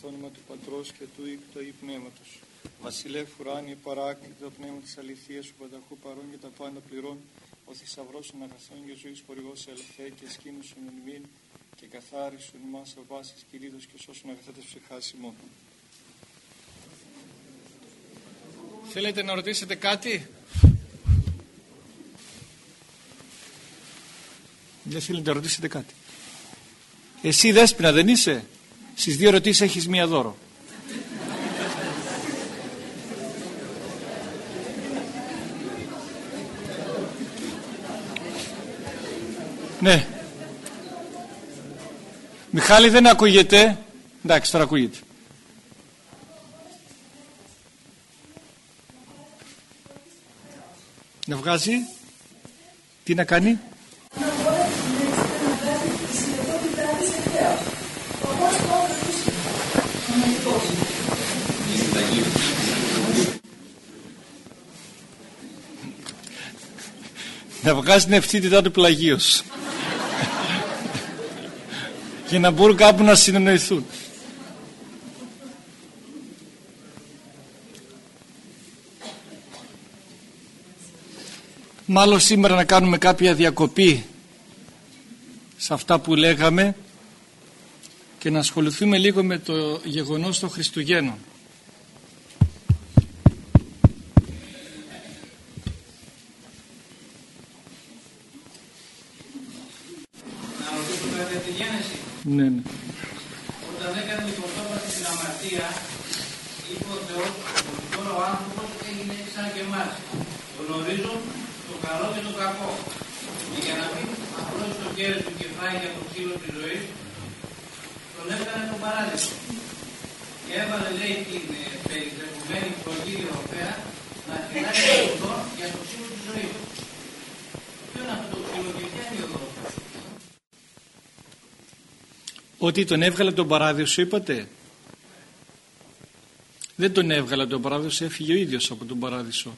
στο όνομα του Πατρός και του Οίκου του Αγίου Πνεύματος. Βασιλεύ ουράνιε παράκλητο πνεύμα της αληθείας σου πανταχού παρών και τα πάντα πληρών, ο θησαυρός των αγαθών και ζωής χορηγός σε αληθέ και σκήνουσον εν μήν και καθάρισον μας ο βάσης κυρίδος και σώσον αγαθέτες ψυχάς ημών. Θέλετε να ρωτήσετε κάτι; Δεν θέλετε να ρωτήσετε κάτι. Εσύ δέσποινα δεν είσαι; Στις δύο ερωτήσεις έχεις μία δώρο. Ναι. Μιχάλη δεν ακούγεται. Εντάξει τώρα ακούγεται. Να βγάζει. Τι να κάνει; Να βγάζει την ευθύτητά του πλαγίως. Για να μπορούν κάπου να συνεννοηθούν. Μάλλον σήμερα να κάνουμε κάποια διακοπή σε αυτά που λέγαμε και να ασχοληθούμε λίγο με το γεγονός των Χριστουγέννων Ναι, ναι. Όταν έκανε την πρωτόπατη στην αμαρτία, είπε ο Θεός ότι τώρα ο άνθρωπος έγινε σαν και εμάς. Γνωρίζουν το καλό και το κακό. Και για να μην απλώσει το κέρδο του και φάει για το ξύλο της ζωής, τον έκανε το παράδειγμα. Και έβαλε, λέει, την ε, περιτρεπουμένη πλοκή Ευρωπαία να φυλάξει το για το ξύλο της ζωής. Ποιο είναι αυτό το ξύλο και ποια είναι η οδό. Ότι τον έβγαλε τον παράδεισο είπατε; Δεν τον έβγαλε τον παράδεισο, έφυγε ο ίδιος από τον παράδεισο.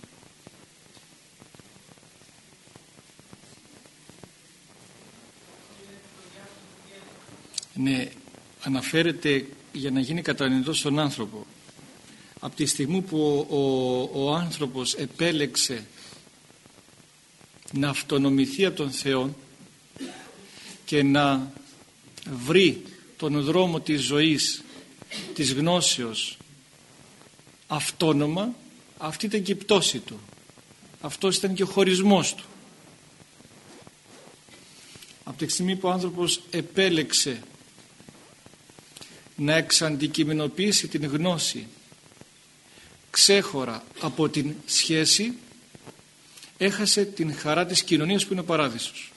Ναι, αναφέρεται για να γίνει κατανοητός στον άνθρωπο. Από τη στιγμή που ο, ο, ο άνθρωπος επέλεξε να αυτονομηθεί από τον Θεό και να βρει τον δρόμο της ζωής, της γνώσεως αυτόνομα, αυτή ήταν και η πτώση του. Αυτός ήταν και ο χωρισμός του. Από τη στιγμή που ο άνθρωπος επέλεξε να εξαντικειμενοποιήσει την γνώση ξέχωρα από την σχέση έχασε την χαρά της κοινωνίας που είναι ο παράδεισος.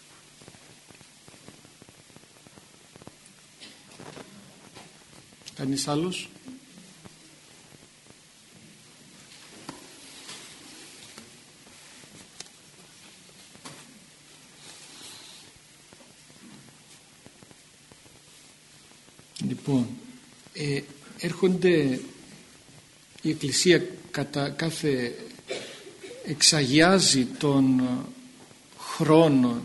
Κανείς άλλος; Λοιπόν, ε, έρχονται η Εκκλησία κατά κάθε εξαγιάζει τον χρόνο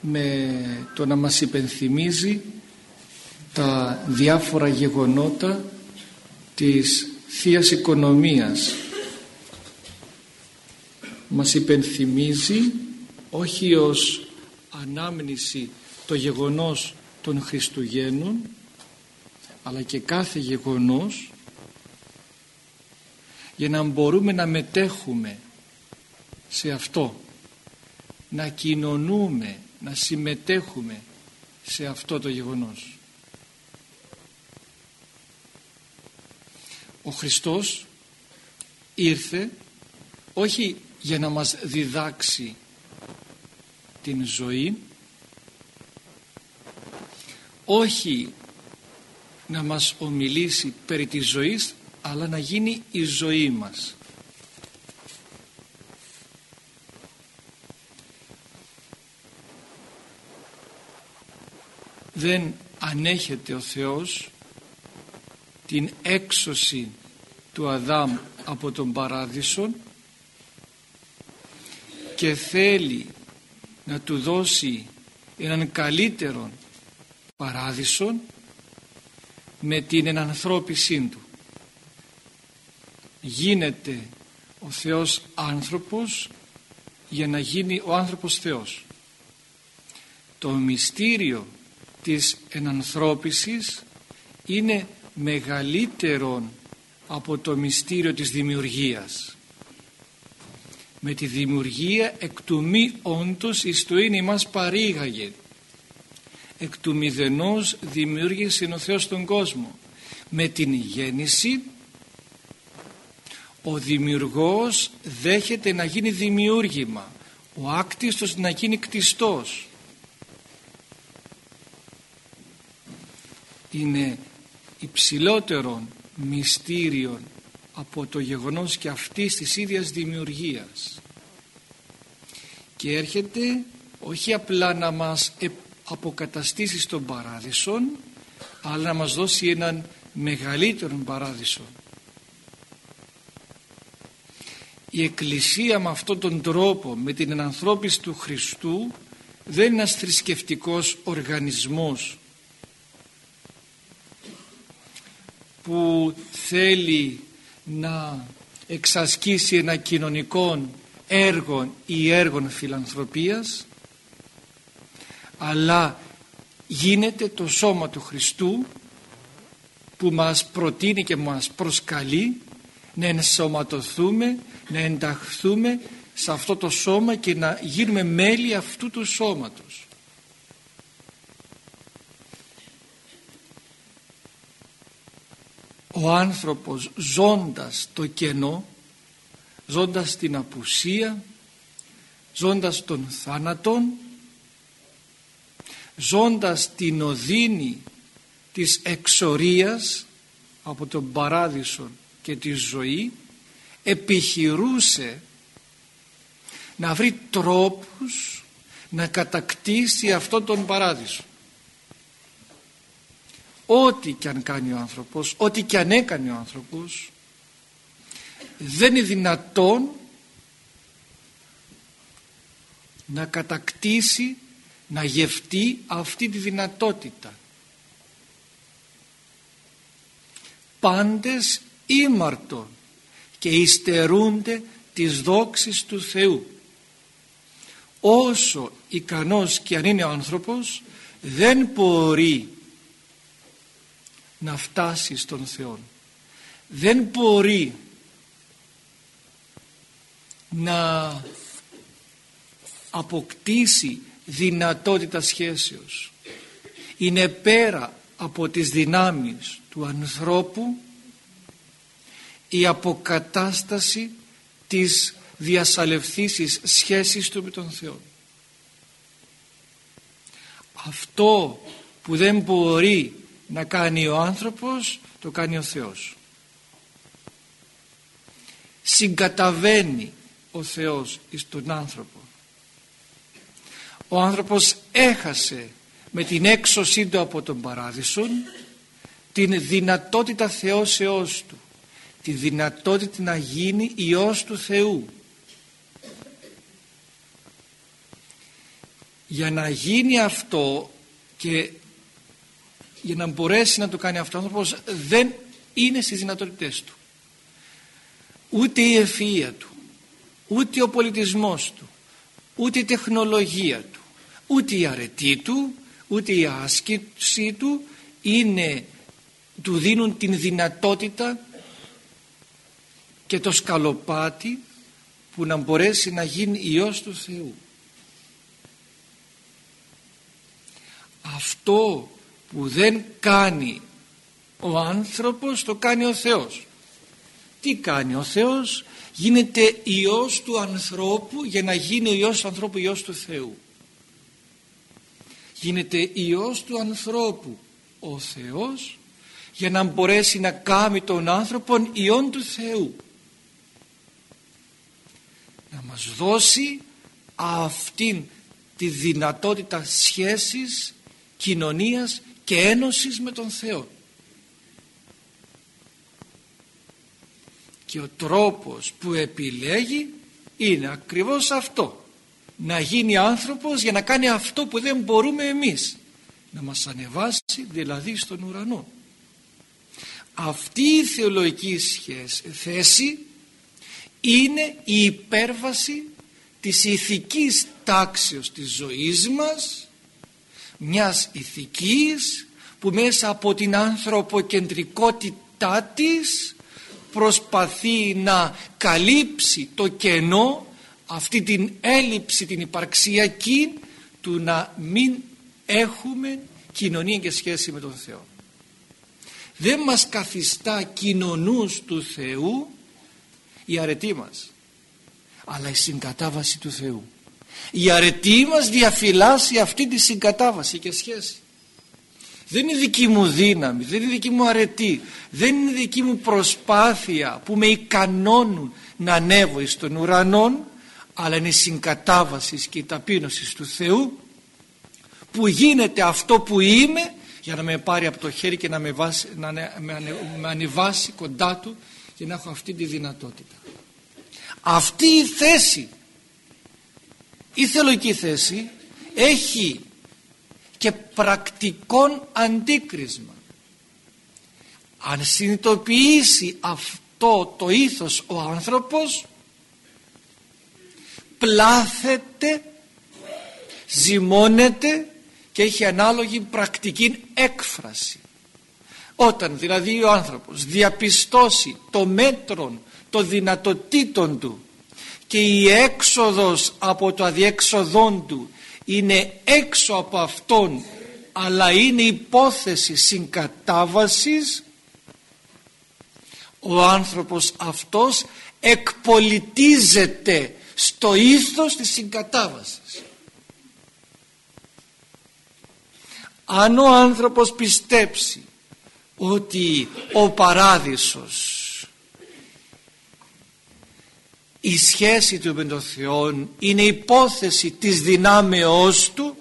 με το να μας υπενθυμίζει τα διάφορα γεγονότα της Θείας Οικονομίας. Μας υπενθυμίζει όχι ως ανάμνηση το γεγονός των Χριστουγέννων αλλά και κάθε γεγονός για να μπορούμε να μετέχουμε σε αυτό να κοινωνούμε να συμμετέχουμε σε αυτό το γεγονός. Ο Χριστός ήρθε όχι για να μας διδάξει την ζωή όχι να μας ομιλήσει περί της ζωής αλλά να γίνει η ζωή μας. Δεν ανέχεται ο Θεός την έξωση του Αδάμ από τον παράδεισο και θέλει να του δώσει έναν καλύτερο παράδεισο με την ενανθρώπισή του. Γίνεται ο Θεός άνθρωπος για να γίνει ο άνθρωπος Θεός. Το μυστήριο της ενανθρώπισης είναι μεγαλύτερο από το μυστήριο της δημιουργίας. Με τη δημιουργία εκ του μη όντως εις το είναι μας παρήγαγε εκ του μηδενός δημιούργησε ο Θεός τον κόσμο. Με την γέννηση ο δημιουργός δέχεται να γίνει δημιούργημα ο άκτιστος να γίνει κτιστός. Είναι υψηλότερον μυστήριον από το γεγονός και αυτής της ίδιας δημιουργίας. Και έρχεται όχι απλά να μας αποκαταστήσεις στον παράδεισο αλλά να μας δώσει έναν μεγαλύτερο παράδεισο. Η Εκκλησία με αυτόν τον τρόπο με την ενανθρώπιση του Χριστού δεν είναι ένας θρησκευτικός οργανισμός που θέλει να εξασκήσει ένα κοινωνικό έργο ή έργων φιλανθρωπίας αλλά γίνεται το σώμα του Χριστού που μας προτείνει και μας προσκαλεί να ενσωματωθούμε, να ενταχθούμε σε αυτό το σώμα και να γίνουμε μέλη αυτού του σώματος. Ο άνθρωπος ζώντας το κενό, ζώντας την απουσία, ζώντας τον θάνατον, ζώντας την οδύνη της εξορίας από τον παράδεισο και τη ζωή επιχειρούσε να βρει τρόπους να κατακτήσει αυτόν τον παράδεισο. Ό,τι και αν κάνει ο άνθρωπος ό,τι και αν έκανε ο άνθρωπος δεν είναι δυνατόν να κατακτήσει να γευτεί αυτή τη δυνατότητα. Πάντες ήμαρτον και υστερούνται τις δόξεις του Θεού. Όσο ικανός και αν είναι ο άνθρωπος δεν μπορεί να φτάσει στον Θεό. Δεν μπορεί να αποκτήσει δυνατότητα σχέσεως είναι πέρα από τις δυνάμεις του ανθρώπου η αποκατάσταση της διασαλευθήσης σχέσης του με τον Θεό. Αυτό που δεν μπορεί να κάνει ο άνθρωπος το κάνει ο Θεός. Συγκαταβαίνει ο Θεός εις τον άνθρωπο. Ο άνθρωπος έχασε με την έξωσή του από τον παράδεισο την δυνατότητα θεώσεώς του τη δυνατότητα να γίνει Υιός του Θεού. Για να γίνει αυτό και για να μπορέσει να το κάνει αυτό ο άνθρωπος δεν είναι στις δυνατότητές του. Ούτε η ευφυΐα του ούτε ο πολιτισμός του ούτε η τεχνολογία του ούτε η αρετή του ούτε η άσκηση του είναι του δίνουν την δυνατότητα και το σκαλοπάτι που να μπορέσει να γίνει Υιός του Θεού. Αυτό που δεν κάνει ο άνθρωπος το κάνει ο Θεός. Τι κάνει ο Θεός; Γίνεται Υιός του ανθρώπου για να γίνει ο Υιός του ανθρώπου Υιός του Θεού. Γίνεται Υιός του ανθρώπου ο Θεός για να μπορέσει να κάνει τον άνθρωπο Υιόν του Θεού να μας δώσει αυτήν τη δυνατότητα σχέσης, κοινωνίας και ένωσης με τον Θεό. Και ο τρόπος που επιλέγει είναι ακριβώς αυτό. Να γίνει άνθρωπος για να κάνει αυτό που δεν μπορούμε εμείς. Να μας ανεβάσει δηλαδή στον ουρανό. αυτή η θεολογική σχέση, θέση είναι η υπέρβαση της ηθικής τάξεως της ζωής μας μιας ηθικής που μέσα από την ανθρωποκεντρικότητά της προσπαθεί να καλύψει το κενό αυτή την έλλειψη την υπαρξιακή του να μην έχουμε κοινωνία και σχέση με τον Θεό. Δεν μας καθιστά κοινωνούς του Θεού η αρετή μας αλλά η συγκατάβαση του Θεού. Η αρετή μας διαφυλάσσει αυτή τη συγκατάβαση και σχέση. Δεν είναι δική μου δύναμη δεν είναι δική μου αρετή δεν είναι δική μου προσπάθεια που με ικανώνουν να ανέβω εις τον ουρανό αλλά είναι η συγκατάβασης και η ταπείνωσης του Θεού που γίνεται αυτό που είμαι για να με πάρει από το χέρι και να με, βάσει, να με ανεβάσει κοντά του και να έχω αυτή τη δυνατότητα. Αυτή η θέση η θεολογική θέση έχει και πρακτικόν αντίκρισμα. Αν συνειδητοποιήσει αυτό το ήθος ο άνθρωπος πλάθεται ζυμώνεται και έχει ανάλογη πρακτική έκφραση. Όταν δηλαδή ο άνθρωπος διαπιστώσει το μέτρο των δυνατοτήτων του και η έξοδος από το αδιέξοδόν του είναι έξω από αυτόν αλλά είναι υπόθεση συγκατάβασης ο άνθρωπος αυτός εκπολιτίζεται στο ήθος της συγκατάβασης. Αν ο άνθρωπος πιστέψει ότι ο παράδεισος η σχέση του με τον Θεό είναι υπόθεση της δυνάμεώς του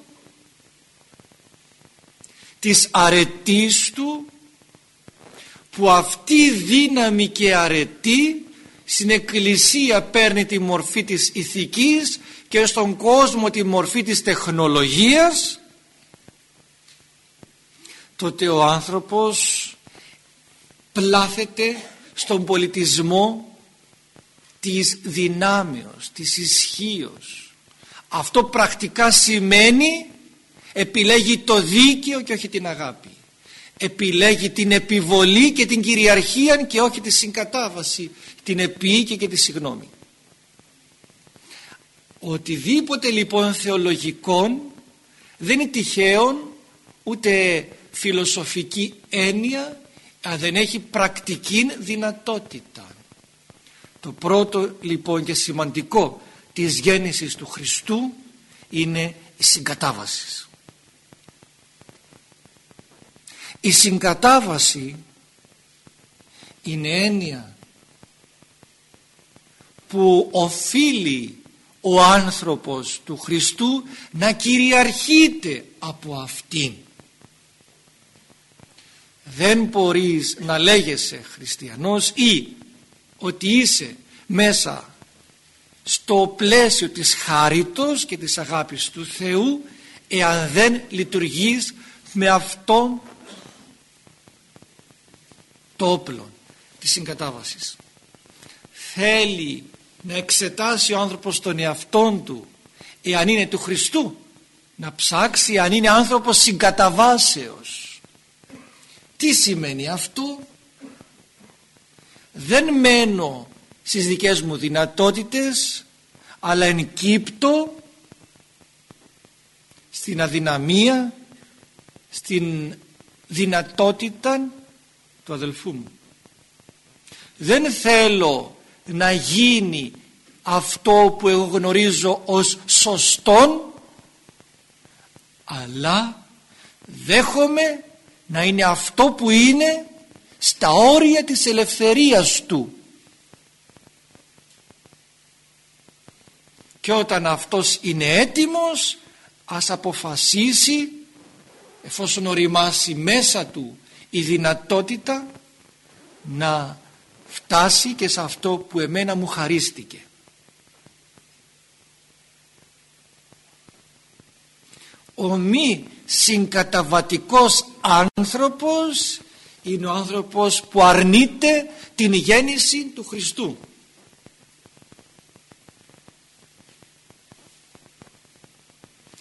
της αρετής του που αυτή η δύναμη και αρετή στην εκκλησία παίρνει τη μορφή της ηθικής και στον κόσμο τη μορφή της τεχνολογίας τότε ο άνθρωπος πλάθεται στον πολιτισμό της δυνάμεως, της ισχύως. Αυτό πρακτικά σημαίνει επιλέγει το δίκαιο και όχι την αγάπη. Επιλέγει την επιβολή και την κυριαρχία και όχι τη συγκατάβαση, την επίοικια και τη συγνώμη. Οτιδήποτε λοιπόν θεολογικών δεν είναι τυχαίο ούτε φιλοσοφική έννοια αν δεν έχει πρακτική δυνατότητα. Το πρώτο λοιπόν και σημαντικό της γέννησης του Χριστού είναι η συγκατάβαση. Η συγκατάβαση είναι έννοια που οφείλει ο άνθρωπος του Χριστού να κυριαρχείται από αυτήν. Δεν μπορείς να λέγεσαι χριστιανός ή ότι είσαι μέσα στο πλαίσιο της χάριτος και της αγάπης του Θεού εάν δεν λειτουργείς με αυτόν το όπλο της συγκατάβασης θέλει να εξετάσει ο άνθρωπος τον εαυτόν του εάν είναι του Χριστού. Να ψάξει αν είναι άνθρωπος συγκαταβάσεως. Τι σημαίνει αυτό; Δεν μένω στις δικές μου δυνατότητες αλλά εγκύπτω στην αδυναμία στην δυνατότητα του αδελφού μου. Δεν θέλω να γίνει αυτό που εγώ γνωρίζω ως σωστόν αλλά δέχομαι να είναι αυτό που είναι στα όρια της ελευθερίας του. Και όταν αυτός είναι έτοιμος ας αποφασίσει εφόσον οριμάσει μέσα του η δυνατότητα να φτάσει και σε αυτό που εμένα μου χαρίστηκε. Ο μη συγκαταβατικός άνθρωπος είναι ο άνθρωπος που αρνείται την γέννηση του Χριστού.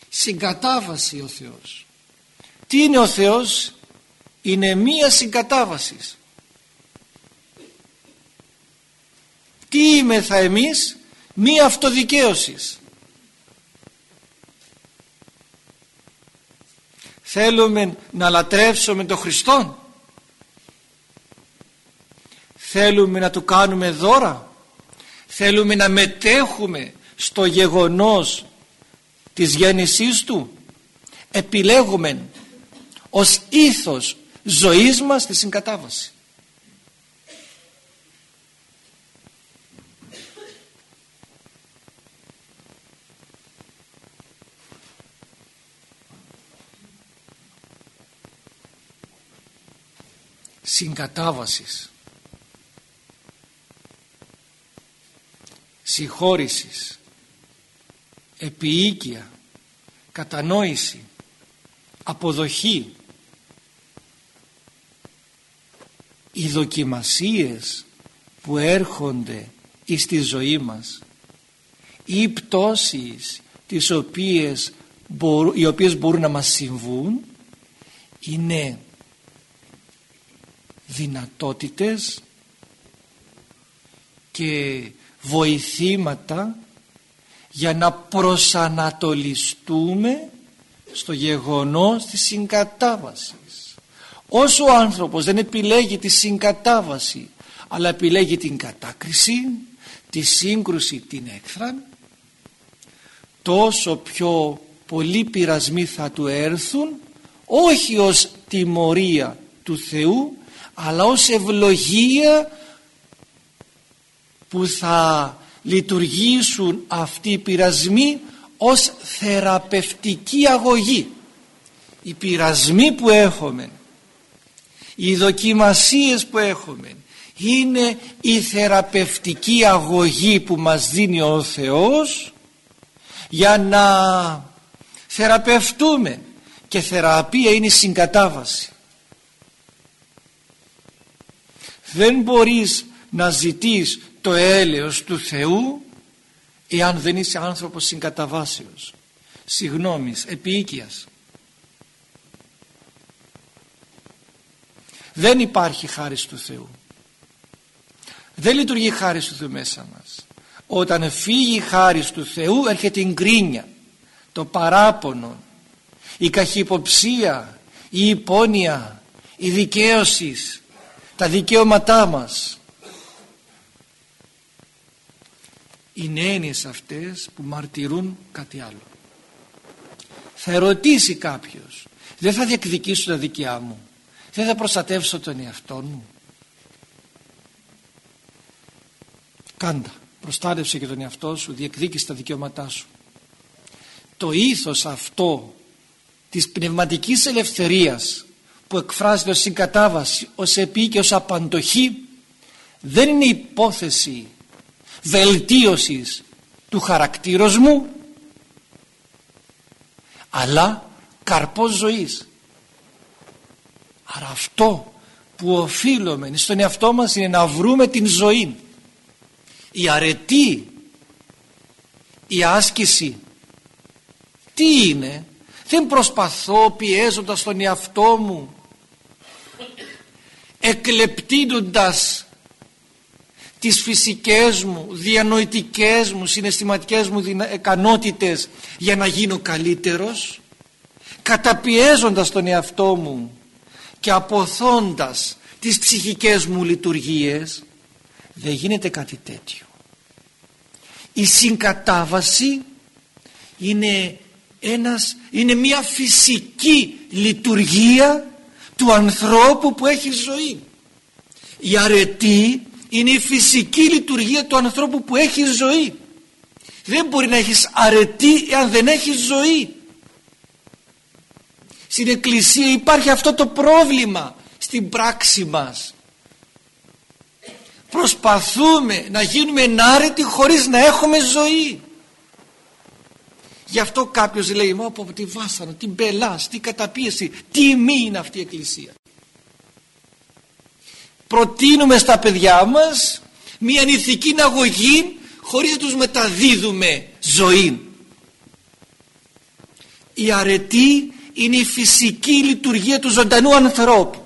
Συγκατάβαση ο Θεός. Τι είναι ο Θεός; Είναι μία συγκατάβασης τι είμαι θα εμείς; Μία αυτοδικαίωσης. Θέλουμε να λατρεύσουμε τον Χριστό θέλουμε να του κάνουμε δώρα. Θέλουμε να μετέχουμε στο γεγονός της γέννησής του. Επιλέγουμε ως ήθος ζωής μας τη συγκατάβαση συγκατάβασης συγχώρησης επιοίκεια κατανόηση αποδοχή οι δοκιμασίες που έρχονται στη ζωή μας οι πτώσεις τις οποίες, οι οποίες μπορούν να μας συμβούν είναι δυνατότητες και βοηθήματα για να προσανατολιστούμε στο γεγονός της συγκατάβασης. Όσο ο άνθρωπος δεν επιλέγει τη συγκατάβαση αλλά επιλέγει την κατάκριση, τη σύγκρουση, την έκθρα τόσο πιο πολλοί πειρασμοί θα του έρθουν όχι ως τιμωρία του Θεού αλλά ως ευλογία που θα λειτουργήσουν αυτοί οι πειρασμοί ως θεραπευτική αγωγή. Οι πειρασμοί που έχουμε οι δοκιμασίες που έχουμε είναι η θεραπευτική αγωγή που μας δίνει ο Θεός για να θεραπευτούμε. Και θεραπεία είναι η συγκατάβαση δεν μπορείς να ζητείς το έλεος του Θεού εάν δεν είσαι άνθρωπος συγκαταβάσεως συγνώμης, επίοικιας. Δεν υπάρχει χάρη του Θεού. Δεν λειτουργεί η χάρη του Θεού μέσα μας. Όταν φύγει η χάρη του Θεού έρχεται η γκρίνια το παράπονο η καχυποψία η υπόνοια η δικαίωσης τα δικαιώματά μας. Είναι έννοιες αυτές που μαρτυρούν κάτι άλλο. Θα ερωτήσει κάποιος δεν θα διεκδικήσω τα δικιά μου δεν θα προστατεύσω τον εαυτό μου κάντα προστάτευσε και τον εαυτό σου διεκδίκησε τα δικαιώματά σου. Το ήθος αυτό της πνευματικής ελευθερίας που εκφράζεται ως συγκατάβαση, ως επί και ως απαντοχή δεν είναι υπόθεση βελτίωσης του χαρακτήρος μου αλλά καρπός ζωής. Άρα αυτό που οφείλουμε στον εαυτό μας είναι να βρούμε την ζωή. Η αρετή η άσκηση τι είναι; Δεν προσπαθώ πιέζοντας τον εαυτό μου εκλεπτύνοντας τις φυσικές μου, διανοητικές μου, συναισθηματικές μου ικανότητες για να γίνω καλύτερος καταπιέζοντας τον εαυτό μου και αποθώντας τις ψυχικές μου λειτουργίες δεν γίνεται κάτι τέτοιο. Η συγκατάβαση είναι, ένας, είναι μια φυσική λειτουργία του ανθρώπου που έχει ζωή. Η αρετή είναι η φυσική λειτουργία του ανθρώπου που έχει ζωή. Δεν μπορεί να έχεις αρετή εάν δεν έχεις ζωή. Στην εκκλησία υπάρχει αυτό το πρόβλημα στην πράξη μας. Προσπαθούμε να γίνουμε ενάρετοι χωρίς να έχουμε ζωή γι' αυτό κάποιος λέει μα από τη βάσανα, την πελάς, την καταπίεση τι μη είναι αυτή η εκκλησία προτείνουμε στα παιδιά μας μια ηθική αγωγή χωρίς να τους μεταδίδουμε ζωή η αρετή είναι η φυσική λειτουργία του ζωντανού ανθρώπου.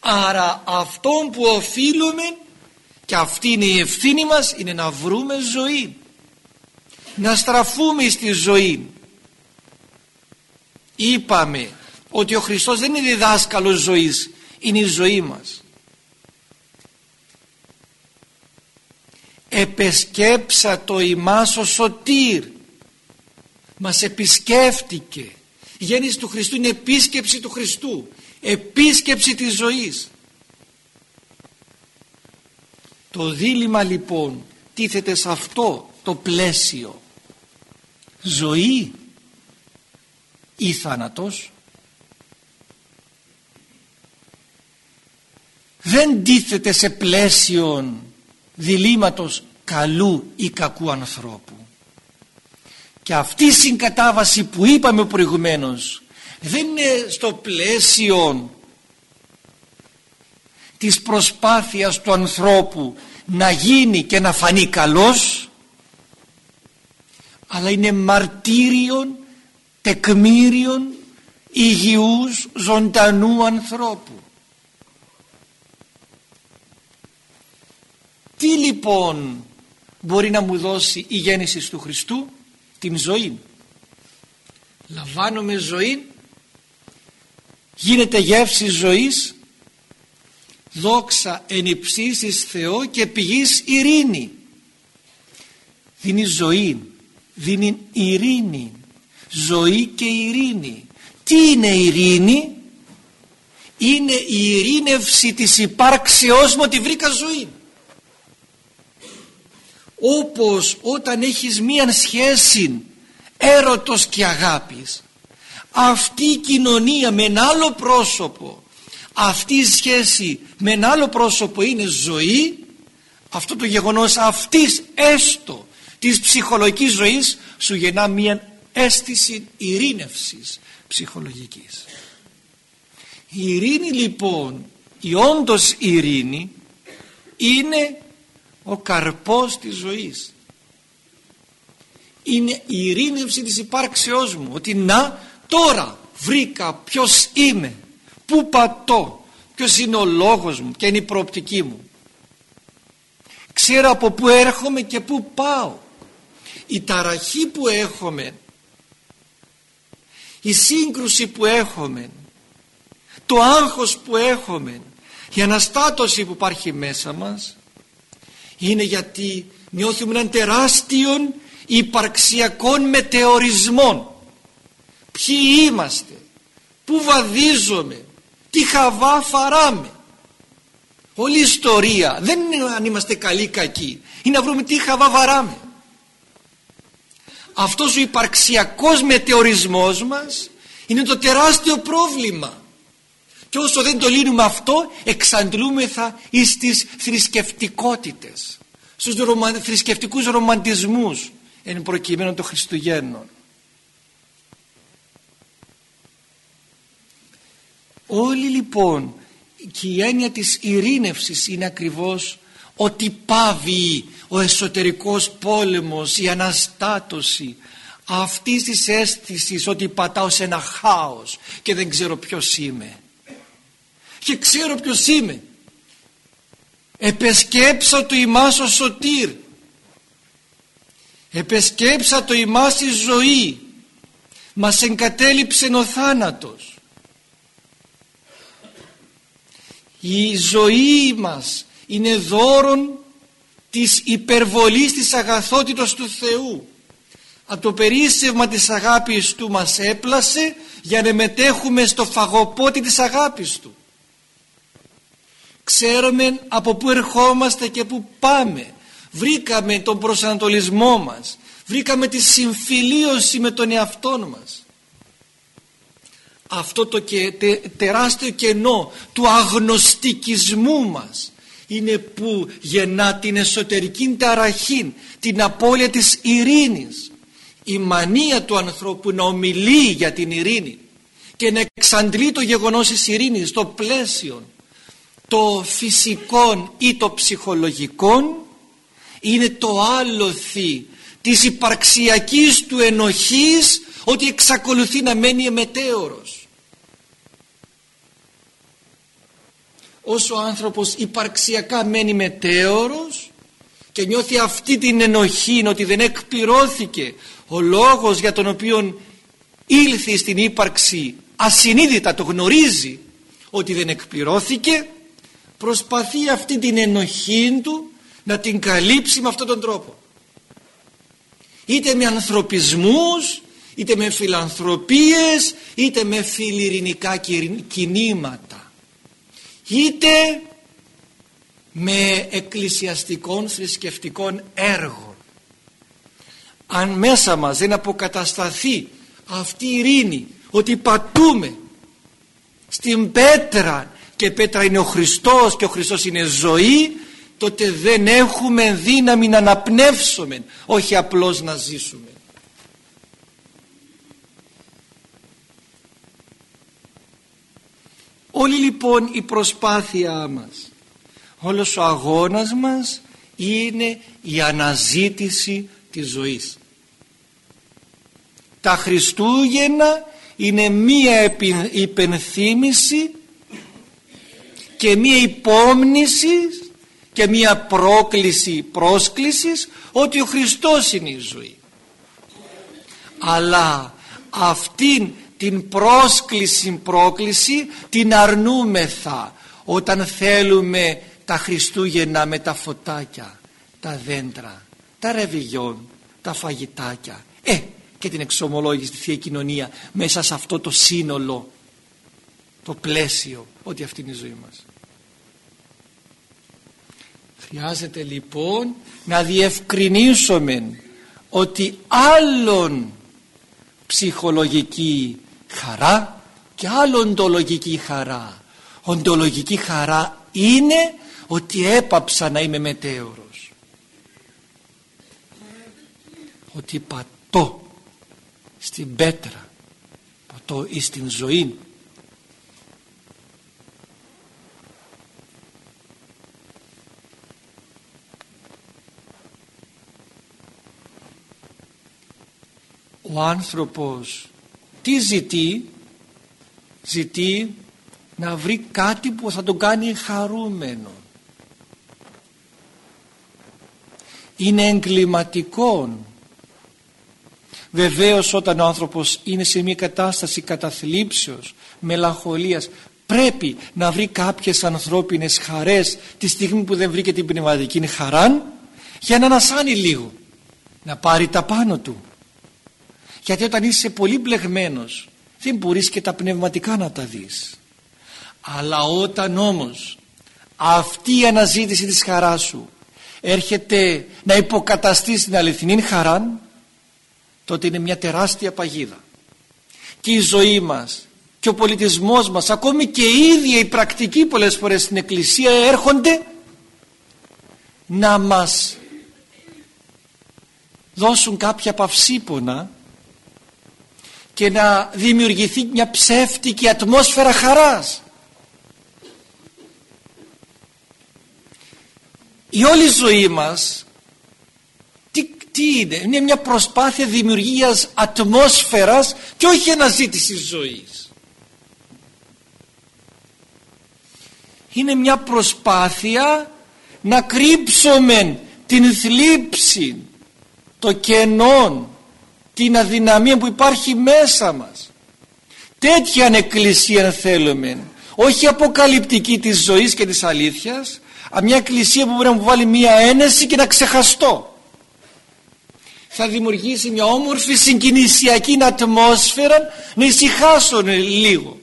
Άρα αυτόν που οφείλουμε και αυτή είναι η ευθύνη μας είναι να βρούμε ζωή να στραφούμε στη ζωή. Είπαμε ότι ο Χριστός δεν είναι διδάσκαλος ζωής είναι η ζωή μας. Επεσκέψα το ημάς ο σωτήρ. Μας επισκέφτηκε. Η γέννηση του Χριστού είναι επίσκεψη του Χριστού. Επίσκεψη της ζωής. Το δίλημα λοιπόν τίθεται σε αυτό το πλαίσιο ζωή ή θάνατος. Δεν τίθεται σε πλαίσιο διλήμματος καλού ή κακού ανθρώπου. Και αυτή η συγκατάβαση που είπαμε προηγουμένως δεν είναι στο πλαίσιο της προσπάθειας του ανθρώπου να γίνει και να φανεί καλός αλλά είναι μαρτύριον, τεκμήριον υγιούς ζωντανού ανθρώπου. Τι λοιπόν μπορεί να μου δώσει η γέννηση του Χριστού; Την ζωή λαμβάνουμε ζωή. Γίνεται γεύση ζωής. Δόξα εν υψίσεις Θεό και πηγής ειρήνη. Δίνει ζωή δίνει ειρήνη ζωή και ειρήνη. Τι είναι ειρήνη; Είναι η ειρήνευση της υπάρξεώς μου ότι βρήκα ζωή. Όπως όταν έχεις μία σχέση έρωτος και αγάπης αυτή η κοινωνία με ένα άλλο πρόσωπο αυτή η σχέση με ένα άλλο πρόσωπο είναι ζωή αυτό το γεγονός αυτής έστω της ψυχολογικής ζωής σου γεννά μια αίσθηση ειρήνευσης ψυχολογικής. Η ειρήνη λοιπόν η όντως ειρήνη είναι ο καρπός της ζωής. Είναι η ειρήνευση της υπάρξεώς μου ότι να τώρα βρήκα ποιος είμαι πού πατώ ποιος είναι ο λόγος μου και είναι η προοπτική μου. Ξέρω από πού έρχομαι και πού πάω η ταραχή που έχουμε η σύγκρουση που έχουμε το άγχος που έχουμε η αναστάτωση που υπάρχει μέσα μας είναι γιατί νιώθουμε έναν τεράστιον υπαρξιακών μετεωρισμών ποιοι είμαστε πού βαδίζουμε τι χαβά φαράμε. Όλη η ιστορία δεν είναι αν είμαστε καλοί ή κακοί είναι να βρούμε τι χαβά βαράμε αυτός ο υπαρξιακός μετεωρισμός μας είναι το τεράστιο πρόβλημα. Και όσο δεν το λύνουμε αυτό εξαντλούμεθα εις τις θρησκευτικότητες στους ρωμα... θρησκευτικούς ρομαντισμούς εν προκειμένου των Χριστουγέννων. Όλοι λοιπόν και η έννοια της ειρήνευσης είναι ακριβώς ότι πάβει ο εσωτερικός πόλεμος, η αναστάτωση αυτής της αίσθησης ότι πατάω σε ένα χάος και δεν ξέρω ποιος είμαι. Και ξέρω ποιος είμαι. Επεσκέψα το ημάς ο σωτήρ. Επεσκέψα το ημάς η ζωή. Μας εγκατέλειψε ο θάνατος. Η ζωή μας είναι δώρον της υπερβολής της αγαθότητος του Θεού. Από το περίσσευμα της αγάπης του μας έπλασε για να μετέχουμε στο φαγοπότη της αγάπης του. Ξέρουμε από πού ερχόμαστε και πού πάμε. Βρήκαμε τον προσανατολισμό μας. Βρήκαμε τη συμφιλίωση με τον εαυτό μας. Αυτό το και, τεράστιο κενό του αγνωστικισμού μας είναι που γεννά την εσωτερική ταραχή την απώλεια της ειρήνης η μανία του ανθρώπου να ομιλεί για την ειρήνη και να εξαντλεί το γεγονός της ειρήνης στο πλαίσιο το φυσικό ή το ψυχολογικό είναι το άλοθη της υπαρξιακής του ενοχής ότι εξακολουθεί να μένει εμετέωρος. Όσο ο άνθρωπος υπαρξιακά μένει μετέωρος και νιώθει αυτή την ενοχή ότι δεν εκπληρώθηκε ο λόγος για τον οποίο ήλθε στην ύπαρξη ασυνείδητα το γνωρίζει ότι δεν εκπληρώθηκε προσπαθεί αυτή την ενοχή του να την καλύψει με αυτόν τον τρόπο. Είτε με ανθρωπισμούς είτε με φιλανθρωπίες είτε με φιλιρινικά κινήματα είτε με εκκλησιαστικών θρησκευτικών έργων. Αν μέσα μας δεν αποκατασταθεί αυτή η ειρήνη ότι πατούμε στην πέτρα και πέτρα είναι ο Χριστός και ο Χριστός είναι ζωή τότε δεν έχουμε δύναμη να αναπνεύσουμε όχι απλώς να ζήσουμε όλη λοιπόν η προσπάθειά μας όλος ο αγώνας μας είναι η αναζήτηση της ζωής. Τα Χριστούγεννα είναι μία υπενθύμηση και μία υπόμνηση και μία πρόκληση πρόσκλησης ότι ο Χριστός είναι η ζωή. Αλλά αυτήν την πρόσκληση πρόκληση την αρνούμεθα όταν θέλουμε τα Χριστούγεννα με τα φωτάκια τα δέντρα τα ρεβιγιόν τα φαγητάκια. Ε και την εξομολόγηση στη Θεία Κοινωνία μέσα σε αυτό το σύνολο το πλαίσιο ότι αυτή είναι η ζωή μας. Χρειάζεται λοιπόν να διευκρινίσουμε ότι άλλον ψυχολογική χαρά και άλλον οντολογική χαρά. Οντολογική χαρά είναι ότι έπαψα να είμαι μετέωρος. Ότι πατώ στην πέτρα, πατώ ή στην ζωή ο άνθρωπος τι ζητεί ζητεί να βρει κάτι που θα τον κάνει χαρούμενο. Είναι εγκληματικό βεβαίως όταν ο άνθρωπος είναι σε μια κατάσταση καταθλίψεως μελαγχολίας πρέπει να βρει κάποιες ανθρώπινες χαρές τη στιγμή που δεν βρήκε την πνευματική χαρά για να ανασάνει λίγο να πάρει τα πάνω του γιατί όταν είσαι πολύ μπλεγμένος δεν μπορείς και τα πνευματικά να τα δεις. Αλλά όταν όμως αυτή η αναζήτηση της χαράς σου έρχεται να υποκαταστήσει την αληθινή χαρά τότε είναι μια τεράστια παγίδα. Και η ζωή μας και ο πολιτισμός μας ακόμη και οι ίδιοι οι πρακτικοί πολλές φορές στην εκκλησία έρχονται να μας δώσουν κάποια παυσίπονα και να δημιουργηθεί μια ψεύτικη ατμόσφαιρα χαράς. Η όλη ζωή μας τι, τι είναι; Είναι μια προσπάθεια δημιουργίας ατμόσφαιρας και όχι αναζήτησης ζωής. Είναι μια προσπάθεια να κρύψουμε την θλίψη το κενόν την αδυναμία που υπάρχει μέσα μας. Τέτοια εκκλησία θέλουμε. Όχι αποκαλυπτική της ζωής και της αλήθειας αλλά μια εκκλησία που μπορεί να μου βάλει μια ένεση και να ξεχαστώ. Θα δημιουργήσει μια όμορφη συγκινησιακή ατμόσφαιρα να ησυχάσω λίγο.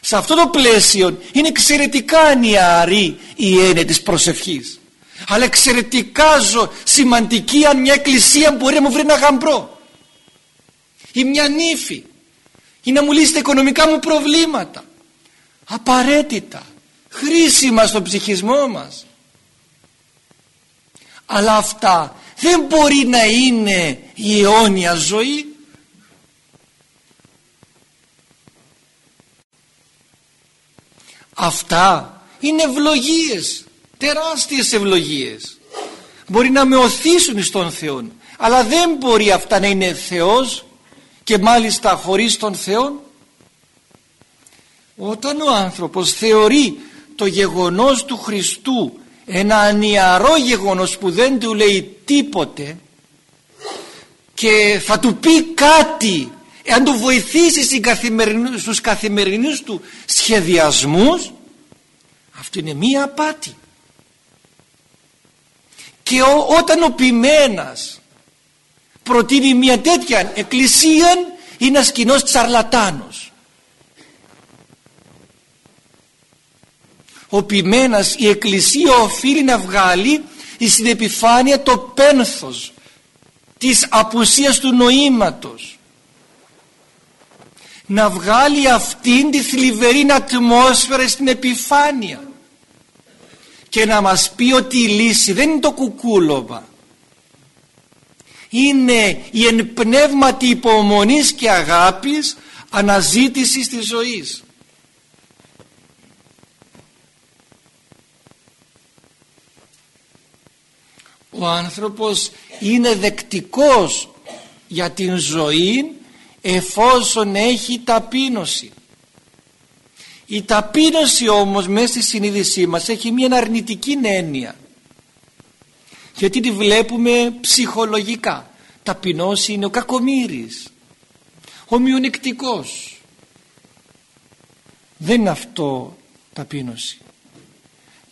Σε αυτό το πλαίσιο είναι εξαιρετικά ανιαρή η έννοια της προσευχής. Αλλά εξαιρετικά σημαντική αν μια εκκλησία μπορεί να μου βρει ένα γαμπρό ή μια νύφη. Ή να μου λύσει τα οικονομικά μου προβλήματα. Απαραίτητα. Χρήσιμα στον ψυχισμό μας. Αλλά αυτά δεν μπορεί να είναι η αιώνια ζωή. Αυτά είναι ευλογίες. Τεράστιες ευλογίες. Μπορεί να με οθήσουν στον Θεό αλλά δεν μπορεί αυτά να είναι Θεός και μάλιστα χωρίς τον Θεό όταν ο άνθρωπος θεωρεί το γεγονός του Χριστού ένα ανιαρό γεγονός που δεν του λέει τίποτε και θα του πει κάτι εάν του βοηθήσει στους καθημερινούς του σχεδιασμούς αυτό είναι μία απάτη. Και όταν ο ποιμένας προτείνει μία τέτοια εκκλησία είναι ένας κοινός τσαρλατάνος. Ο ποιμένας η εκκλησία οφείλει να βγάλει στην επιφάνεια το πένθος της απουσίας του νοήματος. Να βγάλει αυτήν τη θλιβερή ατμόσφαιρα στην επιφάνεια. Και να μας πει ότι η λύση δεν είναι το κουκούλωμα είναι η εν πνεύματι υπομονής και αγάπης αναζήτησης της ζωής. Ο άνθρωπος είναι δεκτικός για την ζωή εφόσον έχει ταπείνωση. Η ταπείνωση όμως μέσα στη συνείδησή μας έχει μια αρνητική έννοια γιατί τη βλέπουμε ψυχολογικά. Ταπεινώσει είναι ο κακομύρης ο μειονεκτικός δεν είναι αυτό ταπείνωση.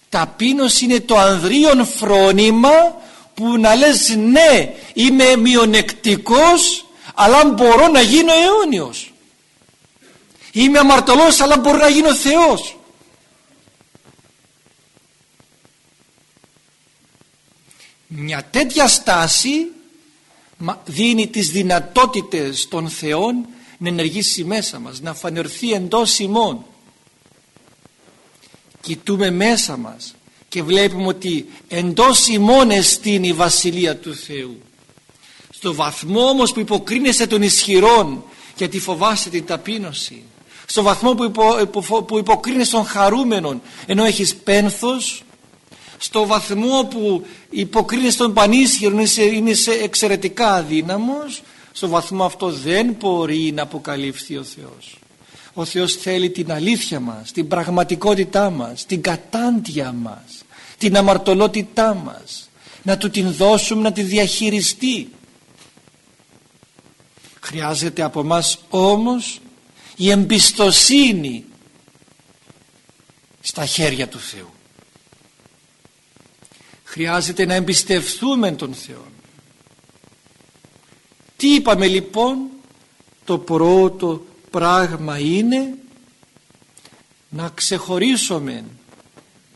Ταπείνωση είναι το ανδρίον φρόνημα που να λες ναι είμαι μειονεκτικός αλλά μπορώ να γίνω αιώνιος είμαι αμαρτωλός αλλά μπορώ να γίνω Θεός μια τέτοια στάση δίνει τις δυνατότητες των Θεών να ενεργήσει μέσα μας να φανερθεί εντός ημών. Κοιτούμε μέσα μας και βλέπουμε ότι εντός ημών εστίν η Βασιλεία του Θεού. Στο βαθμό όμως που υποκρίνεσαι των ισχυρών γιατί φοβάσαι την ταπείνωση στο βαθμό που, υπο, που υποκρίνεσαι των χαρούμενων ενώ έχεις πένθος στο βαθμό που υποκρίνεσαι των πανίσχυρων είσαι, είσαι εξαιρετικά αδύναμος στο βαθμό αυτό δεν μπορεί να αποκαλυφθεί ο Θεός ο Θεός θέλει την αλήθεια μας, την πραγματικότητά μας, την κατάντια μας, την αμαρτωλότητά μας. Να του την δώσουμε να τη διαχειριστεί. Χρειάζεται από μας όμως η εμπιστοσύνη στα χέρια του Θεού. Χρειάζεται να εμπιστευθούμε τον Θεό. Τι είπαμε λοιπόν; Το πρώτο πράγμα είναι να ξεχωρίσουμε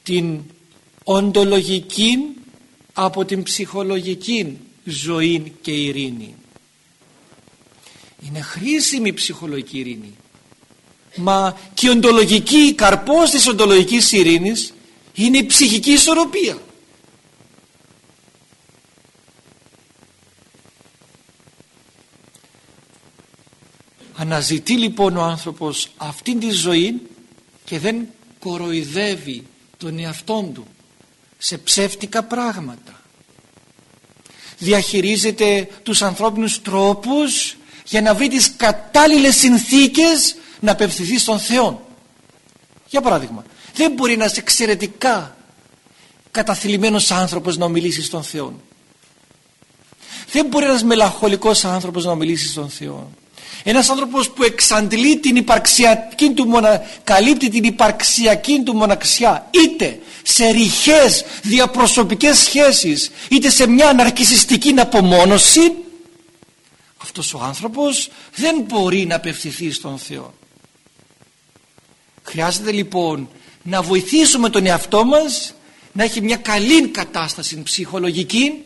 την οντολογική από την ψυχολογική ζωή και ειρήνη. Είναι χρήσιμη η ψυχολογική ειρήνη. Μα και η οντολογική, καρπός της οντολογικής ειρήνης είναι η ψυχική ισορροπία. Αναζητεί λοιπόν ο άνθρωπος αυτήν τη ζωή και δεν κοροϊδεύει τον εαυτόν του σε ψεύτικα πράγματα. Διαχειρίζεται τους ανθρώπινους τρόπους για να βρει τις κατάλληλες συνθήκες να απευθυνθεί στον Θεό. Για παράδειγμα, δεν μπορεί ένας εξαιρετικά καταθλιμμένος άνθρωπος να μιλήσει στον Θεό. Δεν μπορεί ένας μελαγχολικός άνθρωπος να μιλήσει στον Θεό. Ένας άνθρωπος που εξαντλεί την υπαρξιακή του μονα... καλύπτει την υπαρξιακή του μοναξιά είτε σε ρηχές διαπροσωπικές σχέσεις είτε σε μια αναρκισιστική απομόνωση αυτός ο άνθρωπος δεν μπορεί να απευθυνθεί στον Θεό. Χρειάζεται λοιπόν να βοηθήσουμε τον εαυτό μας να έχει μια καλή κατάσταση ψυχολογική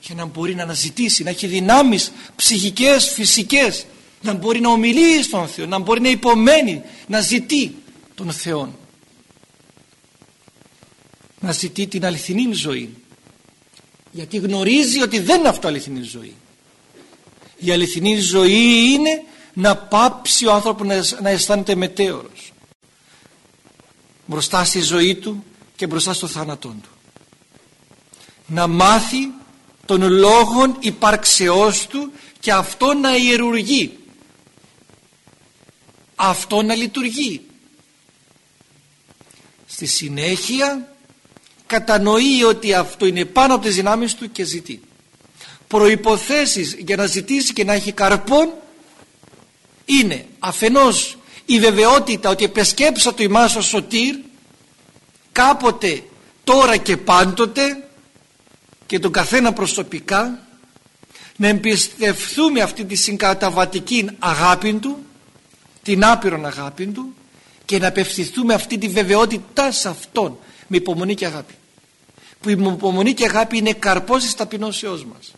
για να μπορεί να αναζητήσει, να έχει δυνάμεις ψυχικές, φυσικές να μπορεί να ομιλεί στον Θεό, να μπορεί να υπομένει, να ζητεί τον Θεό. Να ζητεί την αληθινή ζωή. Γιατί γνωρίζει ότι δεν είναι αυτό αληθινή ζωή. Η αληθινή ζωή είναι να πάψει ο άνθρωπος να, να αισθάνεται μετέωρος. μπροστά στη ζωή του και μπροστά στο θάνατό του να μάθει των λόγων υπαρξεώς του και αυτό να ιερουργεί αυτό να λειτουργεί. Στη συνέχεια κατανοεί ότι αυτό είναι πάνω από τις δυνάμεις του και ζητεί. Προϋποθέσεις για να ζητήσει και να έχει καρπόν είναι αφενός η βεβαιότητα ότι επεσκέψα το ημάς ο σωτήρ κάποτε τώρα και πάντοτε και τον καθένα προσωπικά να εμπιστευθούμε αυτή τη συγκαταβατική αγάπη του την άπειρον αγάπη του και να απευθυνθούμε αυτή τη βεβαιότητα σε Αυτόν με υπομονή και αγάπη. Που η υπομονή και αγάπη είναι καρπός της ταπεινώσεώς μας.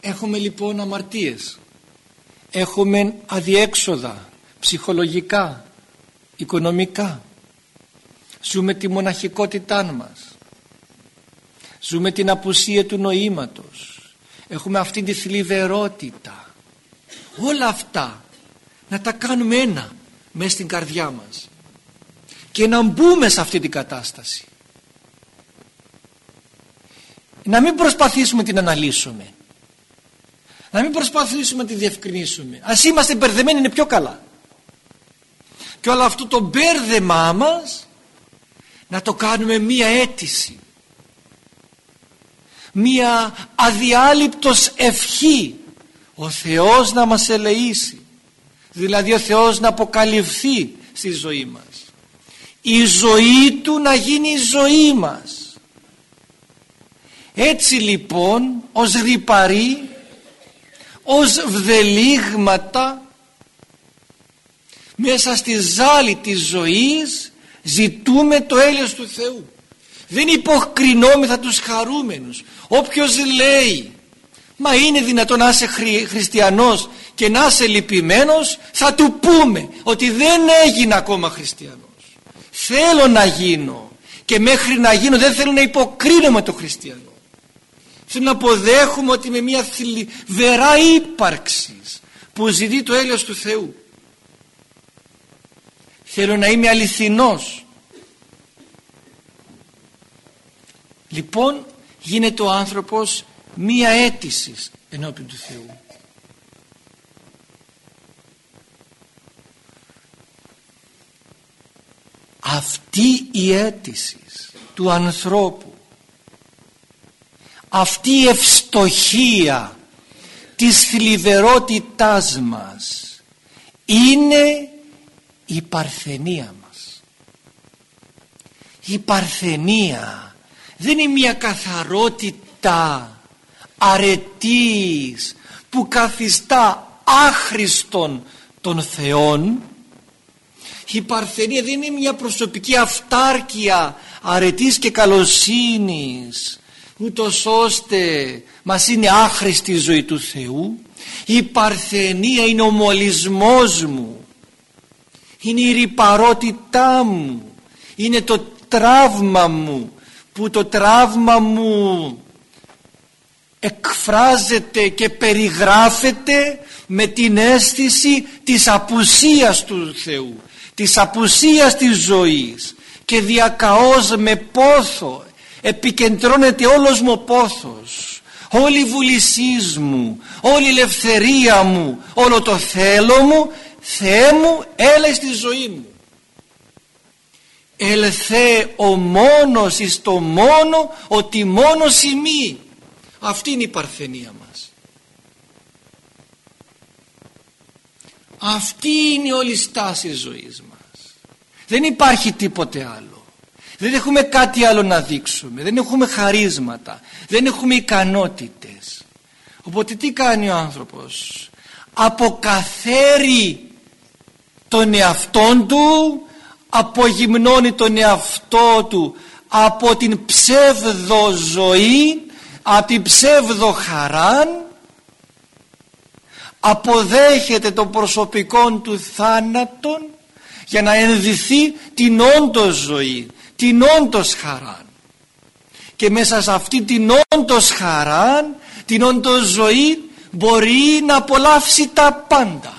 Έχουμε λοιπόν αμαρτίες. Έχουμε αδιέξοδα ψυχολογικά οικονομικά ζούμε τη μοναχικότητά μας. Ζούμε την απουσία του νοήματος. Έχουμε αυτή τη θλιβερότητα. Όλα αυτά να τα κάνουμε ένα μέσα στην καρδιά μας και να μπούμε σε αυτή την κατάσταση. Να μην προσπαθήσουμε την αναλύσουμε. Να μην προσπαθήσουμε να τη διευκρινίσουμε. Ας είμαστε μπερδεμένοι είναι πιο καλά. Και όλο αυτό το μπέρδεμά μας να το κάνουμε μία αίτηση. Μία αδιάλειπτος ευχή. Ο Θεός να μας ελεήσει. Δηλαδή ο Θεός να αποκαλυφθεί στη ζωή μας. Η ζωή Του να γίνει η ζωή μας. Έτσι λοιπόν ως ρυπαροί ως βδελίγματα μέσα στη ζάλη της ζωής ζητούμε το έλεος του Θεού. Δεν υποκρινόμεθα τους χαρούμενους. Όποιος λέει μα είναι δυνατόν να είσαι χριστιανός και να είσαι λυπημένος θα του πούμε ότι δεν έγινε ακόμα χριστιανός. Θέλω να γίνω και μέχρι να γίνω δεν θέλω να υποκρίνομαι το χριστιανό θέλω να αποδέχομαι ότι με μια θλιβερά ύπαρξης που ζητεί το έλεος του Θεού θέλω να είμαι αληθινός. Λοιπόν γίνεται ο άνθρωπος μία αίτησης ενώπιν του Θεού. Αυτή η αίτηση του ανθρώπου αυτή η ευστοχία της θλιβερότητάς μας είναι η παρθενία μας. Η παρθενία δεν είναι μια καθαρότητα αρετής που καθιστά άχρηστον των Θεών η παρθενία δεν είναι μια προσωπική αυτάρκεια αρετής και καλοσύνης ούτως ώστε μας είναι άχρηστη η ζωή του Θεού. Η παρθενία είναι ο μολυσμός μου είναι η ρηπαρότητά μου. Είναι το τραύμα μου που το τραύμα μου εκφράζεται και περιγράφεται με την αίσθηση της απουσίας του Θεού της απουσίας της ζωής. Και διακαώς με πόθο επικεντρώνεται όλος μου ο πόθος. Όλη η βουλησή μου όλη η ελευθερία μου όλο το θέλω μου Θεέ μου έλα στη ζωή μου ελθέ ο μόνος εις το μόνο ότι μόνος ημί αυτή είναι η παρθενία μας. Αυτή είναι όλη η στάση ζωής μας. Δεν υπάρχει τίποτε άλλο. Δεν έχουμε κάτι άλλο να δείξουμε. Δεν έχουμε χαρίσματα. Δεν έχουμε ικανότητες. Οπότε τι κάνει ο άνθρωπος; Αποκαθαίρει τον εαυτόν του απογυμνώνει τον εαυτό του από την ψεύδο ζωή από την ψεύδο χαράν αποδέχεται τον προσωπικό του θάνατον για να ενδυθεί την όντως ζωή την όντως χαράν. Και μέσα σε αυτή την όντως χαρά την όντως ζωή μπορεί να απολαύσει τα πάντα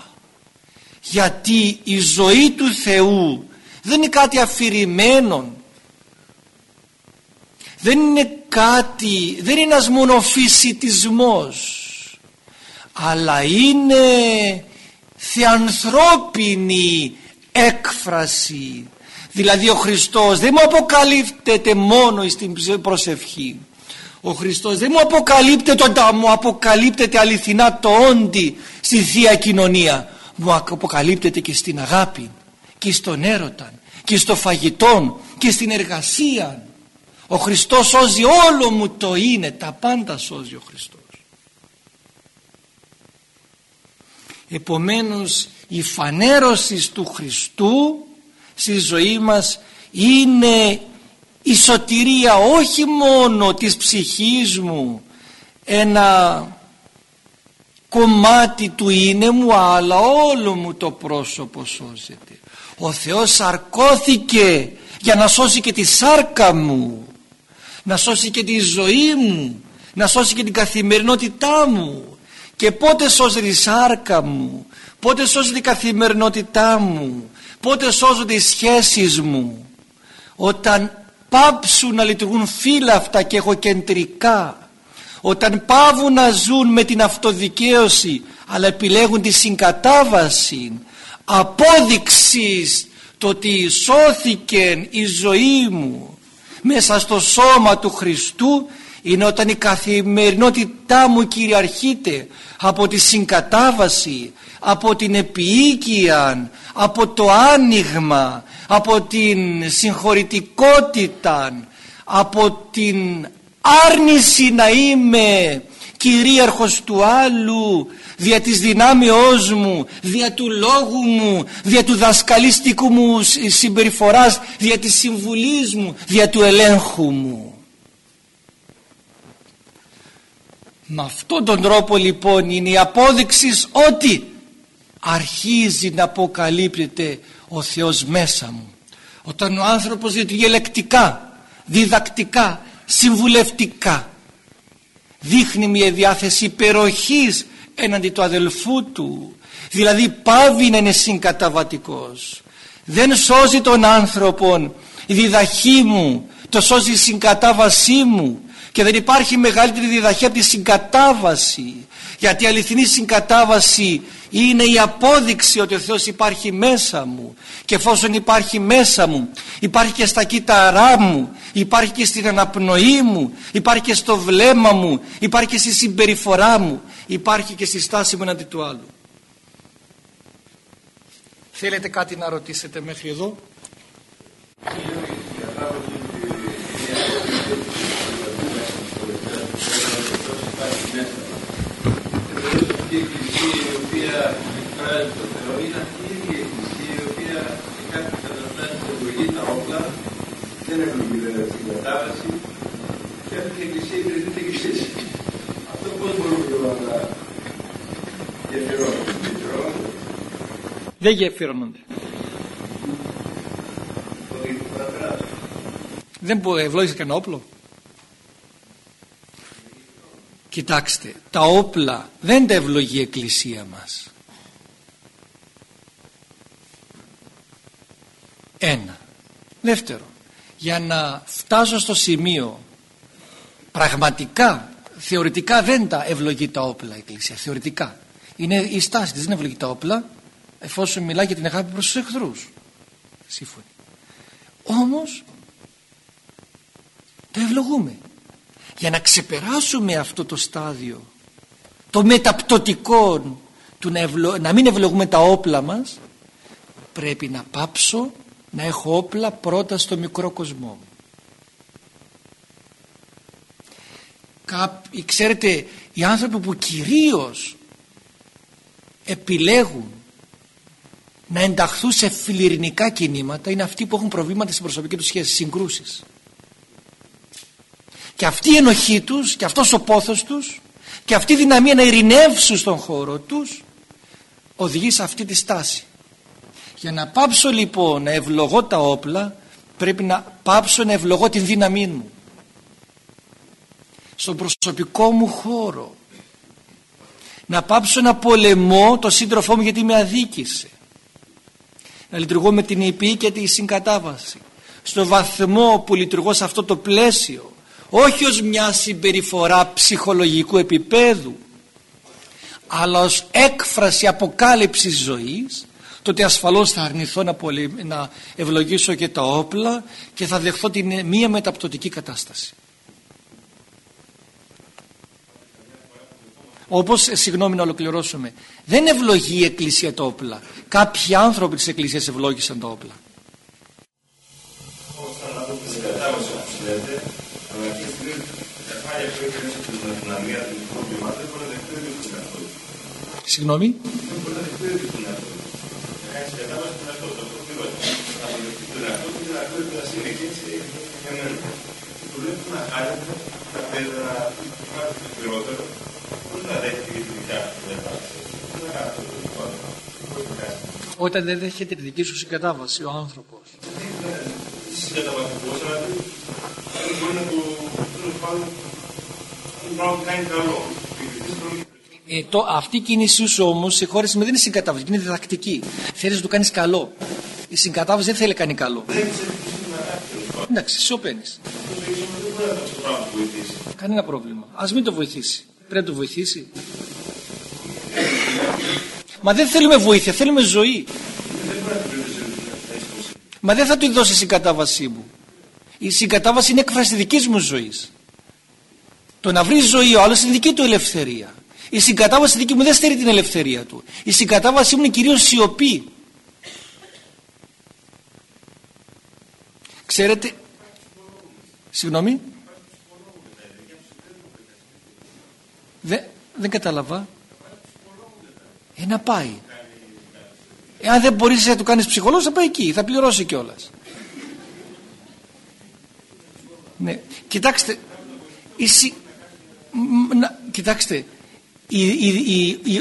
γιατί η ζωή του Θεού δεν είναι κάτι αφηρημένο δεν είναι κάτι δεν είναι ένας μονοφυσιτισμός αλλά είναι θεανθρώπινη έκφραση. Δηλαδή ο Χριστός δεν μου αποκαλύπτεται μόνο στην προσευχή. Ο Χριστός δεν μου αποκαλύπτεται όταν μου αποκαλύπτεται αληθινά το όντι στη Θεία Κοινωνία μου αποκαλύπτεται και στην αγάπη και στον έρωτα και στο φαγητό και στην εργασία ο Χριστός σώζει όλο μου το είναι τα πάντα σώζει ο Χριστός. Επομένως η φανέρωσης του Χριστού στη ζωή μας είναι η σωτηρία όχι μόνο της ψυχής μου ένα κομμάτι του είναι μου αλλά όλο μου το πρόσωπο σώζεται. Ο Θεός σαρκώθηκε για να σώσει και τη σάρκα μου να σώσει και τη ζωή μου να σώσει και την καθημερινότητά μου. Και πότε σώζει η σάρκα μου πότε σώζει η καθημερινότητά μου πότε σώζονται οι σχέσεις μου. Όταν πάψουν να λειτουργούν φύλλα αυτά και εγωκεντρικά όταν πάβουν να ζουν με την αυτοδικαίωση αλλά επιλέγουν τη συγκατάβαση απόδειξης το ότι σώθηκε η ζωή μου μέσα στο σώμα του Χριστού είναι όταν η καθημερινότητά μου κυριαρχείται από τη συγκατάβαση από την επίοικια από το άνοιγμα από την συγχωρητικότητα από την άρνηση να είμαι κυρίαρχος του άλλου δια της δυνάμεώς μου δια του λόγου μου δια του δασκαλιστικού μου συμπεριφοράς δια της συμβουλής μου δια του ελέγχου μου. Με αυτόν τον τρόπο λοιπόν είναι η απόδειξη ότι αρχίζει να αποκαλύπτεται ο Θεός μέσα μου. Όταν ο άνθρωπος λειτουργεί λεκτικά διδακτικά συμβουλευτικά. Δείχνει μια διάθεση υπεροχής έναντι του αδελφού του. Δηλαδή πάβει να είναι συγκαταβατικός. Δεν σώζει τον άνθρωπον η διδαχή μου το σώζει η συγκατάβασή μου. Και δεν υπάρχει μεγαλύτερη διδαχή από τη συγκατάβαση γιατί η αληθινή συγκατάβαση είναι η απόδειξη ότι ο Θεός υπάρχει μέσα μου. Και εφόσον υπάρχει μέσα μου υπάρχει και στα κύτταρά μου υπάρχει και στην αναπνοή μου υπάρχει και στο βλέμμα μου υπάρχει και στη συμπεριφορά μου υπάρχει και στη στάση μου εναντί του άλλου. Θέλετε κάτι να ρωτήσετε μέχρι εδώ; Οποία εκφράζει το Θεό είναι αυτή η ίδια εκκλησία η οποία σε κάποιες καταστάσεις ευλογεί τα όπλα, δεν ευλογεί βέβαια την κατάβαση και αυτή η εκκλησία υπηρετείται και εσείς. Αυτό πώς μπορούμε λοιπόν να γεφυρώνουμε. Δεν γεφυρώνονται. Δεν ευλόγησε κανένα όπλο; Κοιτάξτε, τα όπλα δεν τα ευλογεί η Εκκλησία μας. Ένα. Δεύτερο, για να φτάσω στο σημείο πραγματικά, θεωρητικά δεν τα ευλογεί τα όπλα η Εκκλησία, θεωρητικά. Είναι η στάση της, δεν ευλογεί τα όπλα, εφόσον μιλάει για την αγάπη προς τους εχθρούς. Σύμφωνοι. Όμως, τα ευλογούμε για να ξεπεράσουμε αυτό το στάδιο το μεταπτωτικό του να, να μην ευλογούμε τα όπλα μας πρέπει να πάψω να έχω όπλα πρώτα στο μικρό κοσμό μου. Ξέρετε οι άνθρωποι που κυρίως επιλέγουν να ενταχθούν σε φιλιρινικά κινήματα είναι αυτοί που έχουν προβλήματα στην προσωπική τους σχέση, συγκρούσεις και αυτή η ενοχή τους και αυτός ο πόθος τους και αυτή η δυναμία να ειρηνεύσουν στον χώρο τους οδηγεί σε αυτή τη στάση. Για να πάψω λοιπόν να ευλογώ τα όπλα πρέπει να πάψω να ευλογώ την δύναμή μου. Στον προσωπικό μου χώρο. Να πάψω να πολεμώ το σύντροφό μου γιατί με αδίκησε. Να λειτουργώ με την υπή και τη συγκατάβαση. Στο βαθμό που λειτουργώ σε αυτό το πλαίσιο όχι ως μια συμπεριφορά ψυχολογικού επίπεδου αλλά ως έκφραση αποκάλυψης ζωής τότε ασφαλώς θα αρνηθώ να, να ευλογήσω και τα όπλα και θα δεχθώ την μία μεταπτωτική κατάσταση. Όπως, συγγνώμη να ολοκληρώσουμε, δεν ευλογεί η Εκκλησία τα όπλα. Κάποιοι άνθρωποι της Εκκλησίας ευλόγησαν τα όπλα. Συγγνώμη. Όταν δεν δέχεται τη δική σου συγκατάβαση ο άνθρωπος. Συγκαταβατικός, αλλά δεν μπορεί να το κάνει καλό. Ε, το, αυτή η κίνησή σου όμως σε χώρες με δεν είναι συγκατάβαση, είναι διδακτική. Θέλεις να του κάνεις καλό. Η συγκατάβαση δεν θέλει να κάνει καλό. Εντάξει, σιωπαίνεις. Κανένα πρόβλημα. Α μην το βοηθήσει. Πρέπει να το βοηθήσει. Μα δεν θέλουμε βοήθεια, θέλουμε ζωή. Μα δεν θα του δώσει η συγκατάβασή μου. Η συγκατάβαση είναι έκφραση δικής μου ζωής. Το να βρει ζωή ο άλλος είναι δική του ελευθερία. Η συγκατάβαση δική μου δεν στερεί την ελευθερία του. Η συγκατάβασή μου είναι κυρίως σιωπή. Ξέρετε, συγγνώμη, δεν, δεν κατάλαβα. Ε, να πάει. Εάν δεν μπορείς να του κάνεις ψυχολόγος θα πάει εκεί, θα πληρώσει κιόλας. Ναι, κοιτάξτε, η, να, κοιτάξτε,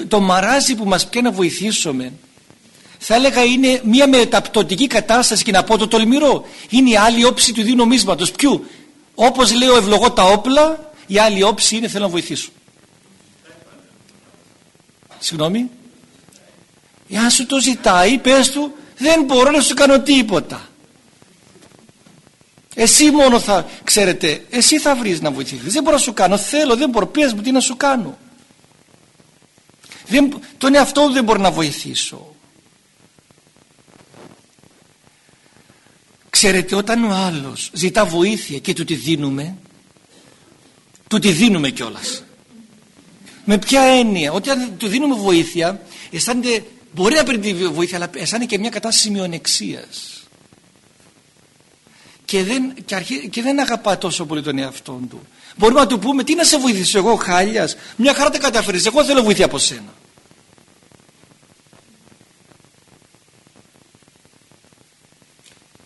το μαράζι που μας πιάνει να βοηθήσουμε θα έλεγα είναι μια μεταπτωτική κατάσταση και να πω το τολμηρό. Είναι η άλλη όψη του ίδιου νομίσματος. Ποιου; Όπως λέω ευλογώ τα όπλα η άλλη όψη είναι θέλω να βοηθήσω. Συγγνώμη. Εάν σου το ζητάει πες του δεν μπορώ να σου κάνω τίποτα. Εσύ μόνο θα ξέρετε εσύ θα βρεις να βοηθήσεις. Δεν μπορώ να σου κάνω θέλω δεν μπορώ πες μου τι να σου κάνω δεν, τον εαυτό μου δεν μπορώ να βοηθήσω. Ξέρετε όταν ο άλλος ζητά βοήθεια και του τη δίνουμε του τη δίνουμε κιόλας. Με ποια έννοια, ότι αν του δίνουμε βοήθεια αισθάνεται, μπορεί να παίρνει τη βοήθεια αλλά αισθάνεται και μια κατάσταση μειονεξίας. Και δεν, και, και δεν αγαπά τόσο πολύ τον εαυτό του. Μπορούμε να του πούμε τι να σε βοηθήσω εγώ χάλιας; Μια χαρά τα καταφέρεις. Εγώ θέλω βοήθεια από σένα.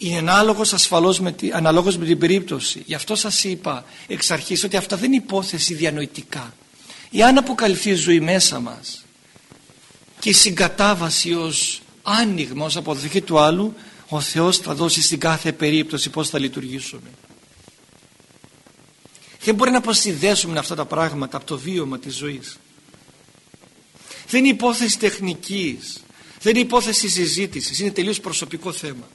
Είναι ανάλογος ασφαλώς με, αναλόγως με την περίπτωση. Γι' αυτό σας είπα εξ αρχής ότι αυτά δεν είναι υπόθεση διανοητικά. Εάν αποκαλυφθεί η ζωή μέσα μας και η συγκατάβαση ως άνοιγμα, ως αποδοχή του άλλου, ο Θεός θα δώσει στην κάθε περίπτωση πώς θα λειτουργήσουμε. Δεν μπορεί να αποσυνδέσουμε αυτά τα πράγματα από το βίωμα της ζωής. Δεν είναι υπόθεση τεχνικής, δεν είναι υπόθεση συζήτησης, είναι τελείως προσωπικό θέμα.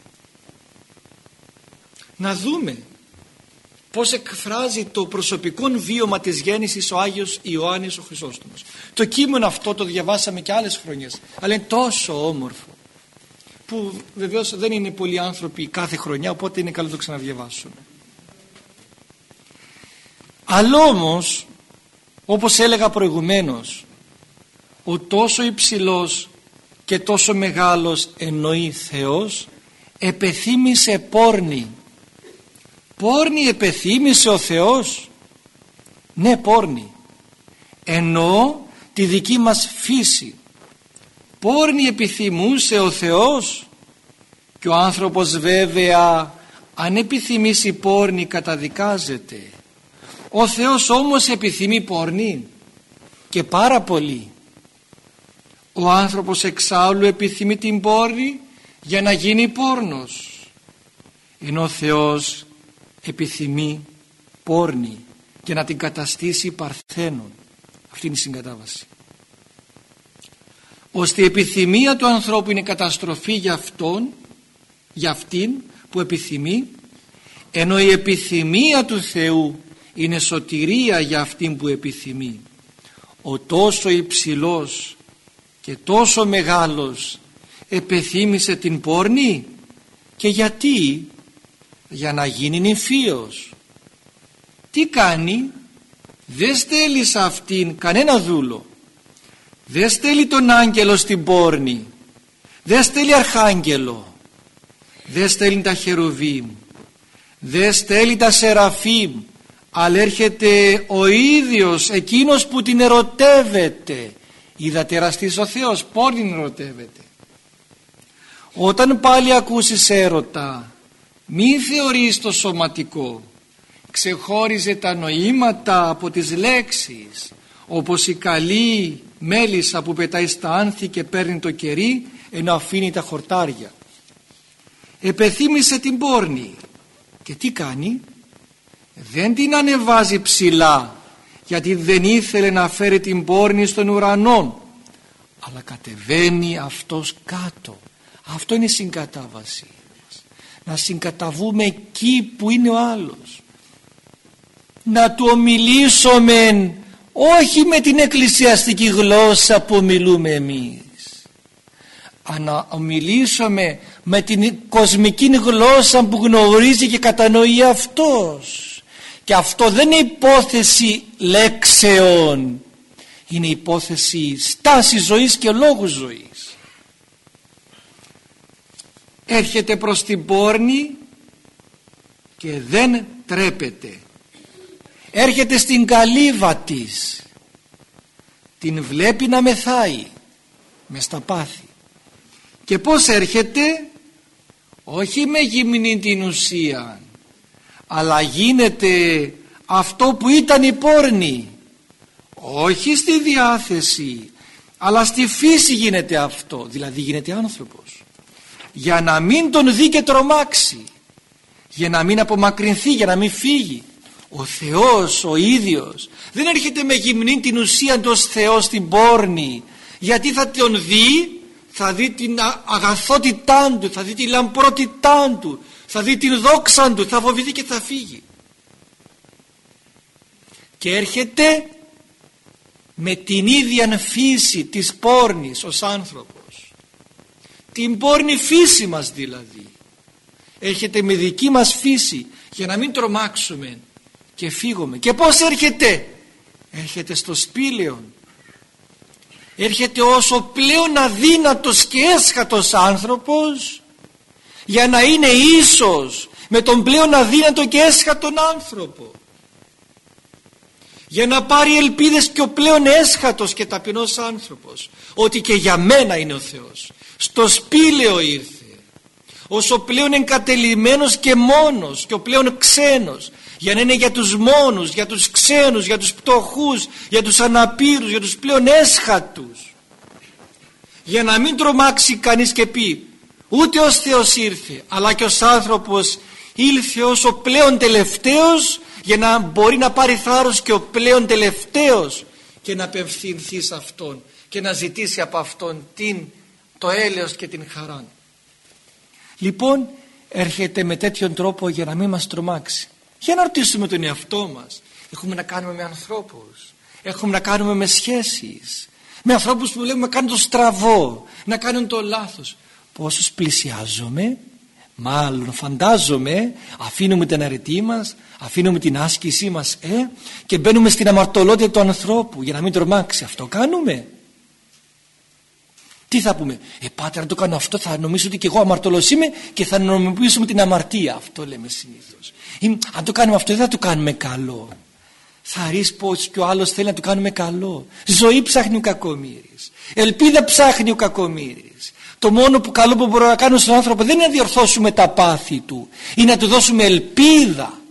Να δούμε πώς εκφράζει το προσωπικό βίωμα της γέννησης ο Άγιος Ιωάννης ο Χρυσόστομος. Το κείμενο αυτό το διαβάσαμε και άλλες χρονιές, αλλά είναι τόσο όμορφο που βεβαίως δεν είναι πολλοί άνθρωποι κάθε χρονιά οπότε είναι καλό να το ξαναδιαβάσουμε. Αλλά όμως όπως έλεγα προηγουμένως ο τόσο υψηλός και τόσο μεγάλος εννοεί Θεός επεθύμησε πόρνη. Πόρνη επεθύμησε ο Θεός. Ναι πόρνη. Εννοώ τη δική μας φύση. Πόρνη επιθυμούσε ο Θεός. Και ο άνθρωπος βέβαια αν επιθυμήσει πόρνη καταδικάζεται ο Θεός όμως επιθυμεί πορνή και πάρα πολύ. Ο άνθρωπος εξάλλου επιθυμεί την πόρνη για να γίνει πόρνος. Ενώ ο Θεός επιθυμεί πόρνη και να την καταστήσει παρθένων αυτή είναι η συγκατάβαση ώστε η επιθυμία του ανθρώπου είναι καταστροφή για αυτόν για αυτήν που επιθυμεί ενώ η επιθυμία του Θεού είναι σωτηρία για αυτήν που επιθυμεί. Ο τόσο υψηλός και τόσο μεγάλος επεθύμησε την πόρνη; Και γιατί; Για να γίνει νυμφίος. Τι κάνει; Δεν στέλνει σε αυτήν κανένα δούλο. Δεν στέλνει τον άγγελο στην πόρνη. Δεν στέλνει αρχάγγελο. Δεν στέλνει τα χερουβίμ. Δεν στέλνει τα σεραφίμ αλλά έρχεται ο ίδιος εκείνος που την ερωτεύεται. Είδα τεραστής ο Θεός πόρνη ερωτεύεται; Όταν πάλι ακούσεις έρωτα μην θεωρείς το σωματικό. Ξεχώριζε τα νοήματα από τις λέξεις όπως η καλή μέλισσα που πετάει στα άνθη και παίρνει το κερί ενώ αφήνει τα χορτάρια. Επεθύμησε την πόρνη. Και τι κάνει; Δεν την ανεβάζει ψηλά γιατί δεν ήθελε να φέρει την πόρνη στον ουρανό. Αλλά κατεβαίνει αυτός κάτω. Αυτό είναι η συγκατάβαση να συγκαταβούμε εκεί που είναι ο άλλος. Να του ομιλήσουμε όχι με την εκκλησιαστική γλώσσα που μιλούμε εμείς. Να ομιλήσουμε με την κοσμική γλώσσα που γνωρίζει και κατανοεί αυτός και αυτό δεν είναι υπόθεση λέξεων. Είναι υπόθεση στάσης ζωής και λόγους ζωής. Έρχεται προς την πόρνη και δεν τρέπεται. Έρχεται στην καλύβα της. Την βλέπει να μεθάει μες στα πάθη. Και πως έρχεται; Όχι με γυμνή την ουσία αλλά γίνεται αυτό που ήταν η πόρνη. Όχι στη διάθεση αλλά στη φύση γίνεται αυτό. Δηλαδή γίνεται άνθρωπος. Για να μην τον δει και τρομάξει για να μην απομακρυνθεί για να μην φύγει ο Θεός ο ίδιος δεν έρχεται με γυμνή την ουσία του ως Θεός στην πόρνη. Γιατί θα τον δει θα δει την αγαθότητά του θα δει τη λαμπρότητά του θα δει την δόξα του θα φοβηθεί και θα φύγει. Και έρχεται με την ίδια φύση της πόρνης ως άνθρωπος. Την πόρνη φύση μας δηλαδή. Έρχεται με δική μας φύση για να μην τρομάξουμε και φύγουμε. Και πως έρχεται; Έρχεται στο σπήλαιο. Έρχεται όσο πλέον αδύνατος και έσχατος άνθρωπος για να είναι ίσος με τον πλέον αδύνατο και έσχατον άνθρωπο. Για να πάρει ελπίδες και ο πλέον έσχατος και ταπεινός άνθρωπος. Ότι και για μένα είναι ο Θεός. Στο σπήλαιο ήρθε. Όσο πλέον εγκατελειμμένος και μόνος και ο πλέον ξένος. Για να είναι για τους μόνους, για τους ξένους, για τους πτωχούς, για τους αναπήρους, για τους πλέον έσχατους. Για να μην τρομάξει κανείς και πει ούτε ως Θεός ήρθε αλλά και ως άνθρωπος ήλθε ως ο πλέον τελευταίος για να μπορεί να πάρει θάρρος και ο πλέον τελευταίος και να απευθυνθεί σε Αυτόν και να ζητήσει από Αυτόν την, το έλεος και την χαρά. Λοιπόν έρχεται με τέτοιον τρόπο για να μην μας τρομάξει. Για να ρωτήσουμε τον εαυτό μας. Έχουμε να κάνουμε με ανθρώπους. Έχουμε να κάνουμε με σχέσεις. Με ανθρώπους που βλέπουμε να κάνουν το στραβό. Να κάνουν το λάθος πόσους πλησιάζουμε μάλλον φαντάζομαι αφήνουμε την αρετή μας αφήνουμε την άσκησή μας ε, και μπαίνουμε στην αμαρτωλότητα του ανθρώπου για να μην τρομάξει. Αυτό κάνουμε. Τι θα πούμε; Ε πάτερ αν το κάνω αυτό θα νομίζω ότι και εγώ αμαρτωλός είμαι και θα νομιμοποιήσουμε την αμαρτία. Αυτό λέμε συνήθως. Ή, αν το κάνουμε αυτό δεν θα το κάνουμε καλό. Θα ρίξει πως και ο άλλος θέλει να το κάνουμε καλό. Ζωή ψάχνει ο κακομύρης. Ελπίδα ψάχνει ο κακομύρης το μόνο που καλό που μπορούμε να κάνουμε στον άνθρωπο δεν είναι να διορθώσουμε τα πάθη του. Είναι να του δώσουμε ελπίδα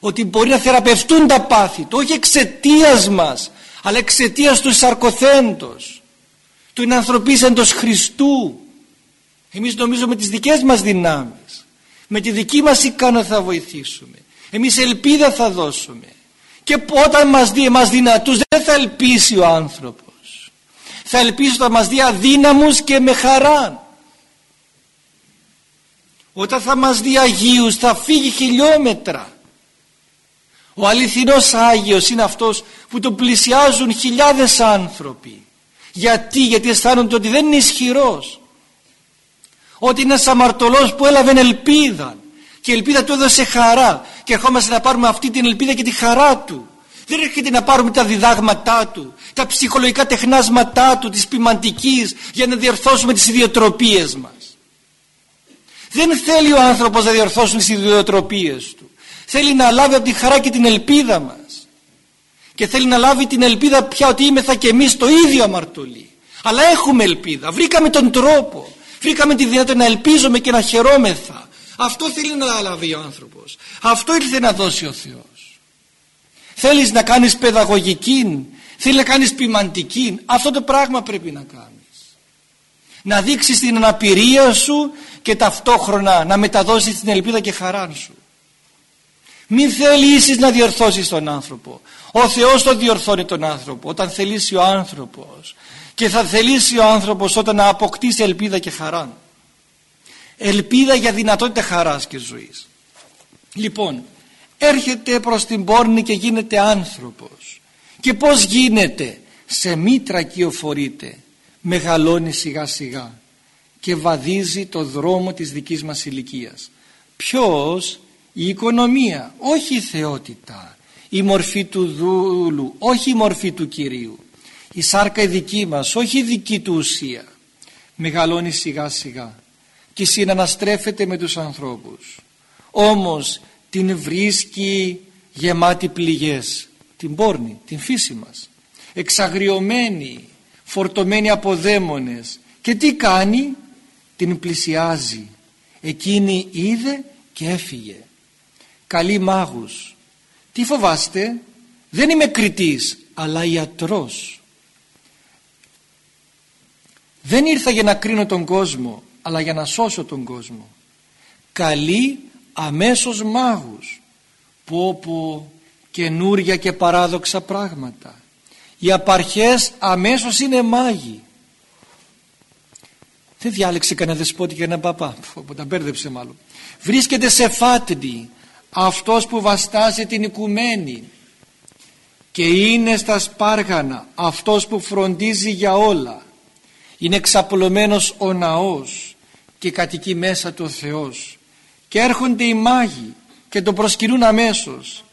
ότι μπορεί να θεραπευτούν τα πάθη του. Όχι εξαιτίας μας αλλά εξαιτίας του σαρκοθέντος. Του είναι ανθρωπίσαντος Χριστού. Εμείς νομίζουμε με τις δικές μας δυνάμεις με τη δική μας ικανότητα θα βοηθήσουμε. Εμείς ελπίδα θα δώσουμε. Και όταν μας δει μας δυνατούς δεν θα ελπίσει ο άνθρωπος θα ελπίσει όταν μας δει αδύναμους και με χαρά όταν θα μας δει Αγίους θα φύγει χιλιόμετρα. Ο αληθινός Άγιος είναι αυτός που τον πλησιάζουν χιλιάδες άνθρωποι. Γιατί, γιατί αισθάνονται ότι δεν είναι ισχυρός. Ότι είναι ένας αμαρτωλός που έλαβε ελπίδα. Και η ελπίδα του έδωσε χαρά. Και ερχόμαστε να πάρουμε αυτή την ελπίδα και τη χαρά του δεν έρχεται να πάρουμε τα διδάγματά του τα ψυχολογικά τεχνάσματά του της ποιμαντικής για να διορθώσουμε τις ιδιοτροπίες μας. Δεν θέλει ο άνθρωπος να διορθώσουν τις ιδιοτροπίες του. Θέλει να λάβει από τη χαρά και την ελπίδα μας. Και θέλει να λάβει την ελπίδα πια ότι είμεθα και εμείς το ίδιο αμαρτωλοί. Αλλά έχουμε ελπίδα. Βρήκαμε τον τρόπο. Βρήκαμε τη δυνατότητα να ελπίζουμε και να χαιρόμεθα. Αυτό θέλει να λάβει ο άνθρωπος. Αυτό ήρθε να δώσει ο Θεός θέλεις να κάνεις παιδαγωγική θέλει να κάνεις ποιμαντική αυτό το πράγμα πρέπει να κάνεις. Να δείξεις την αναπηρία σου και ταυτόχρονα να μεταδώσεις την ελπίδα και χαρά σου. Μην θελήσεις να διορθώσεις τον άνθρωπο. Ο Θεός τον διορθώνει τον άνθρωπο όταν θελήσει ο άνθρωπος. Και θα θελήσει ο άνθρωπος όταν να αποκτήσει ελπίδα και χαρά ελπίδα για δυνατότητα χαράς και ζωής. Λοιπόν έρχεται προς την πόρνη και γίνεται άνθρωπος. Και πως γίνεται; Σε μήτρα κυοφορείται. Μεγαλώνει σιγά σιγά και βαδίζει το δρόμο της δικής μας ηλικίας. Ποιος; Η οικονομία όχι η θεότητα. Η μορφή του δούλου όχι η μορφή του Κυρίου. Η σάρκα η δική μας όχι η δική του ουσία. Μεγαλώνει σιγά σιγά και συναναστρέφεται με τους ανθρώπους. Όμως την βρίσκει γεμάτη πληγές. Την πόρνη, την φύση μας. Εξαγριωμένη φορτωμένη από δαίμονες. Και τι κάνει; Την πλησιάζει. Εκείνη είδε και έφυγε. Καλή μάγους τι φοβάστε; Δεν είμαι κριτής αλλά ιατρός. Δεν ήρθα για να κρίνω τον κόσμο αλλά για να σώσω τον κόσμο. Καλή αμέσως μάγους πω πω καινούρια και παράδοξα πράγματα. Οι απαρχές αμέσως είναι μάγοι. Δεν διάλεξε κανένα δεσπότη και ένα παπά. Που τα μπέρδεψε μάλλον. Βρίσκεται σε φάτνη αυτός που βαστάζει την οικουμένη. Και είναι στα σπάργανα αυτός που φροντίζει για όλα. Είναι εξαπλωμένος ο ναός και κατοικεί μέσα του ο Θεός και έρχονται οι μάγοι και τον προσκυνούν αμέσως.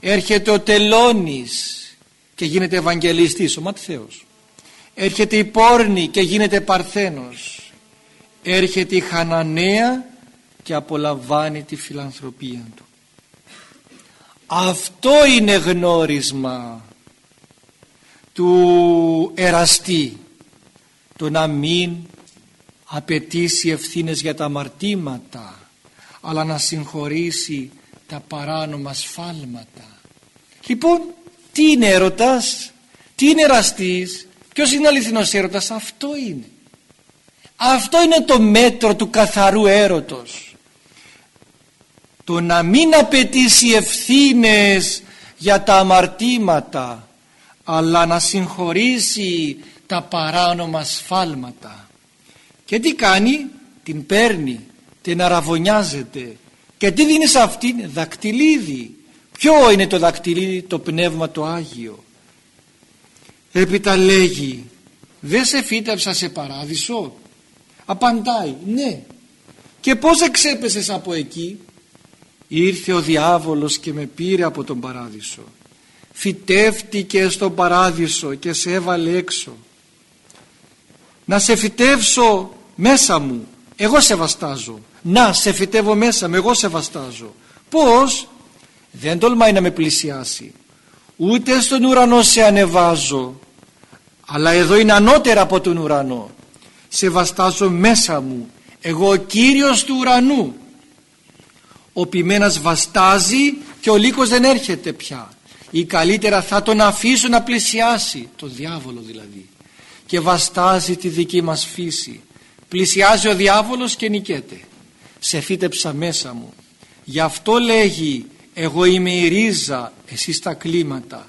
Έρχεται ο τελώνης και γίνεται Ευαγγελιστής ο Ματθαίος. Έρχεται η πόρνη και γίνεται Παρθένος. Έρχεται η Χαναναία και απολαμβάνει τη φιλανθρωπία του. Αυτό είναι γνώρισμα του εραστή το να μην απαιτήσει ευθύνες για τα αμαρτήματα αλλά να συγχωρήσει τα παράνομα σφάλματα. Λοιπόν τι είναι έρωτας τι είναι εραστής ποιος είναι αληθινός έρωτας αυτό είναι. Αυτό είναι το μέτρο του καθαρού έρωτος. Το να μην απαιτήσει ευθύνες για τα αμαρτήματα αλλά να συγχωρήσει τα παράνομα σφάλματα. Και τι κάνει την παίρνει την αραβωνιάζεται. Και τι δίνει σε αυτήν δακτυλίδι. Ποιο είναι το δακτυλίδι το πνεύμα το Άγιο; Έπειτα λέγει δεν σε φύτεψα σε παράδεισο απαντάει ναι και πως εξέπεσες από εκεί; Ήρθε ο διάβολος και με πήρε από τον παράδεισο. Φυτεύτηκε στον παράδεισο και σε έβαλε έξω. Να σε φυτεύσω μέσα μου. Εγώ σε βαστάζω να σε φυτεύω μέσα μου εγώ σε βαστάζω. Πως δεν τολμάει να με πλησιάσει. Ούτε στον ουρανό σε ανεβάζω. Αλλά εδώ είναι ανώτερα από τον ουρανό. Σε βαστάζω μέσα μου. Εγώ ο Κύριος του ουρανού. Ο ποιμένας βαστάζει και ο λύκος δεν έρχεται πια. Ή καλύτερα θα τον αφήσω να πλησιάσει. Το διάβολο δηλαδή. Και βαστάζει τη δική μας φύση. Πλησιάζει ο διάβολος και νικέται σε φύτεψα μέσα μου. Γι' αυτό λέγει εγώ είμαι η ρίζα εσείς τα κλίματα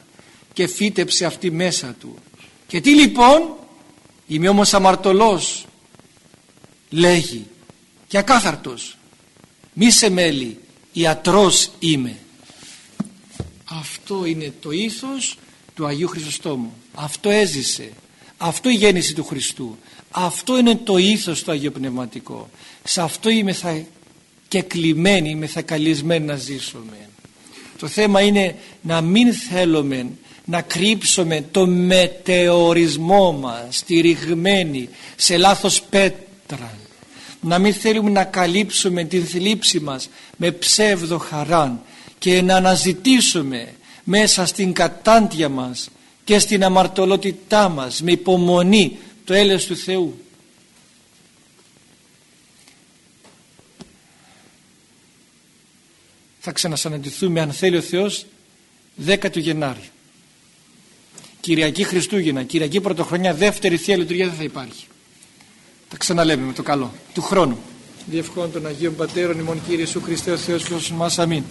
και φύτεψε αυτή μέσα του. Και τι λοιπόν; Είμαι όμως αμαρτωλός λέγει και ακάθαρτος μη σε μέλη ιατρός είμαι αυτό είναι το ήθος του Αγίου Χρυσοστόμου αυτό έζησε. Αυτό η γέννηση του Χριστού. Αυτό είναι το ήθος του Αγίου Πνευματικό σε αυτό είμαι θα και κλειμένοι είμαι θα καλισμένοι να ζήσουμε το θέμα είναι να μην θέλουμε να κρύψουμε το μετεωρισμό μας στηριγμένη σε λάθος πέτρα. Να μην θέλουμε να καλύψουμε την θλίψη μας με ψεύδο χαράν και να αναζητήσουμε μέσα στην κατάντια μας και στην αμαρτωλότητά μας με υπομονή το έλεος του Θεού θα ξανασαναντηθούμε αν θέλει ο Θεός 10 του Γενάρη. Κυριακή Χριστούγεννα Κυριακή Πρωτοχρονιά δεύτερη Θεία Λειτουργία δεν θα υπάρχει. Τα ξαναλέμε με το καλό του χρόνου. Διευχών των Αγίων Πατέρων ημών Κύριε Ιησού Χριστέ ο Θεός Χριστός μας αμήν.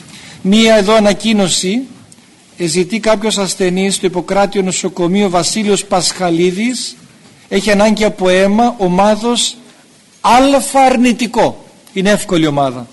Μία εδώ ανακοίνωση. Ζητεί κάποιος ασθενής στο Ιπποκράτιο Νοσοκομείο Βασίλειος Πασχαλίδης. Έχει ανάγκη από αίμα ομάδος αλφα αρνητικό. Είναι εύκολη ομάδα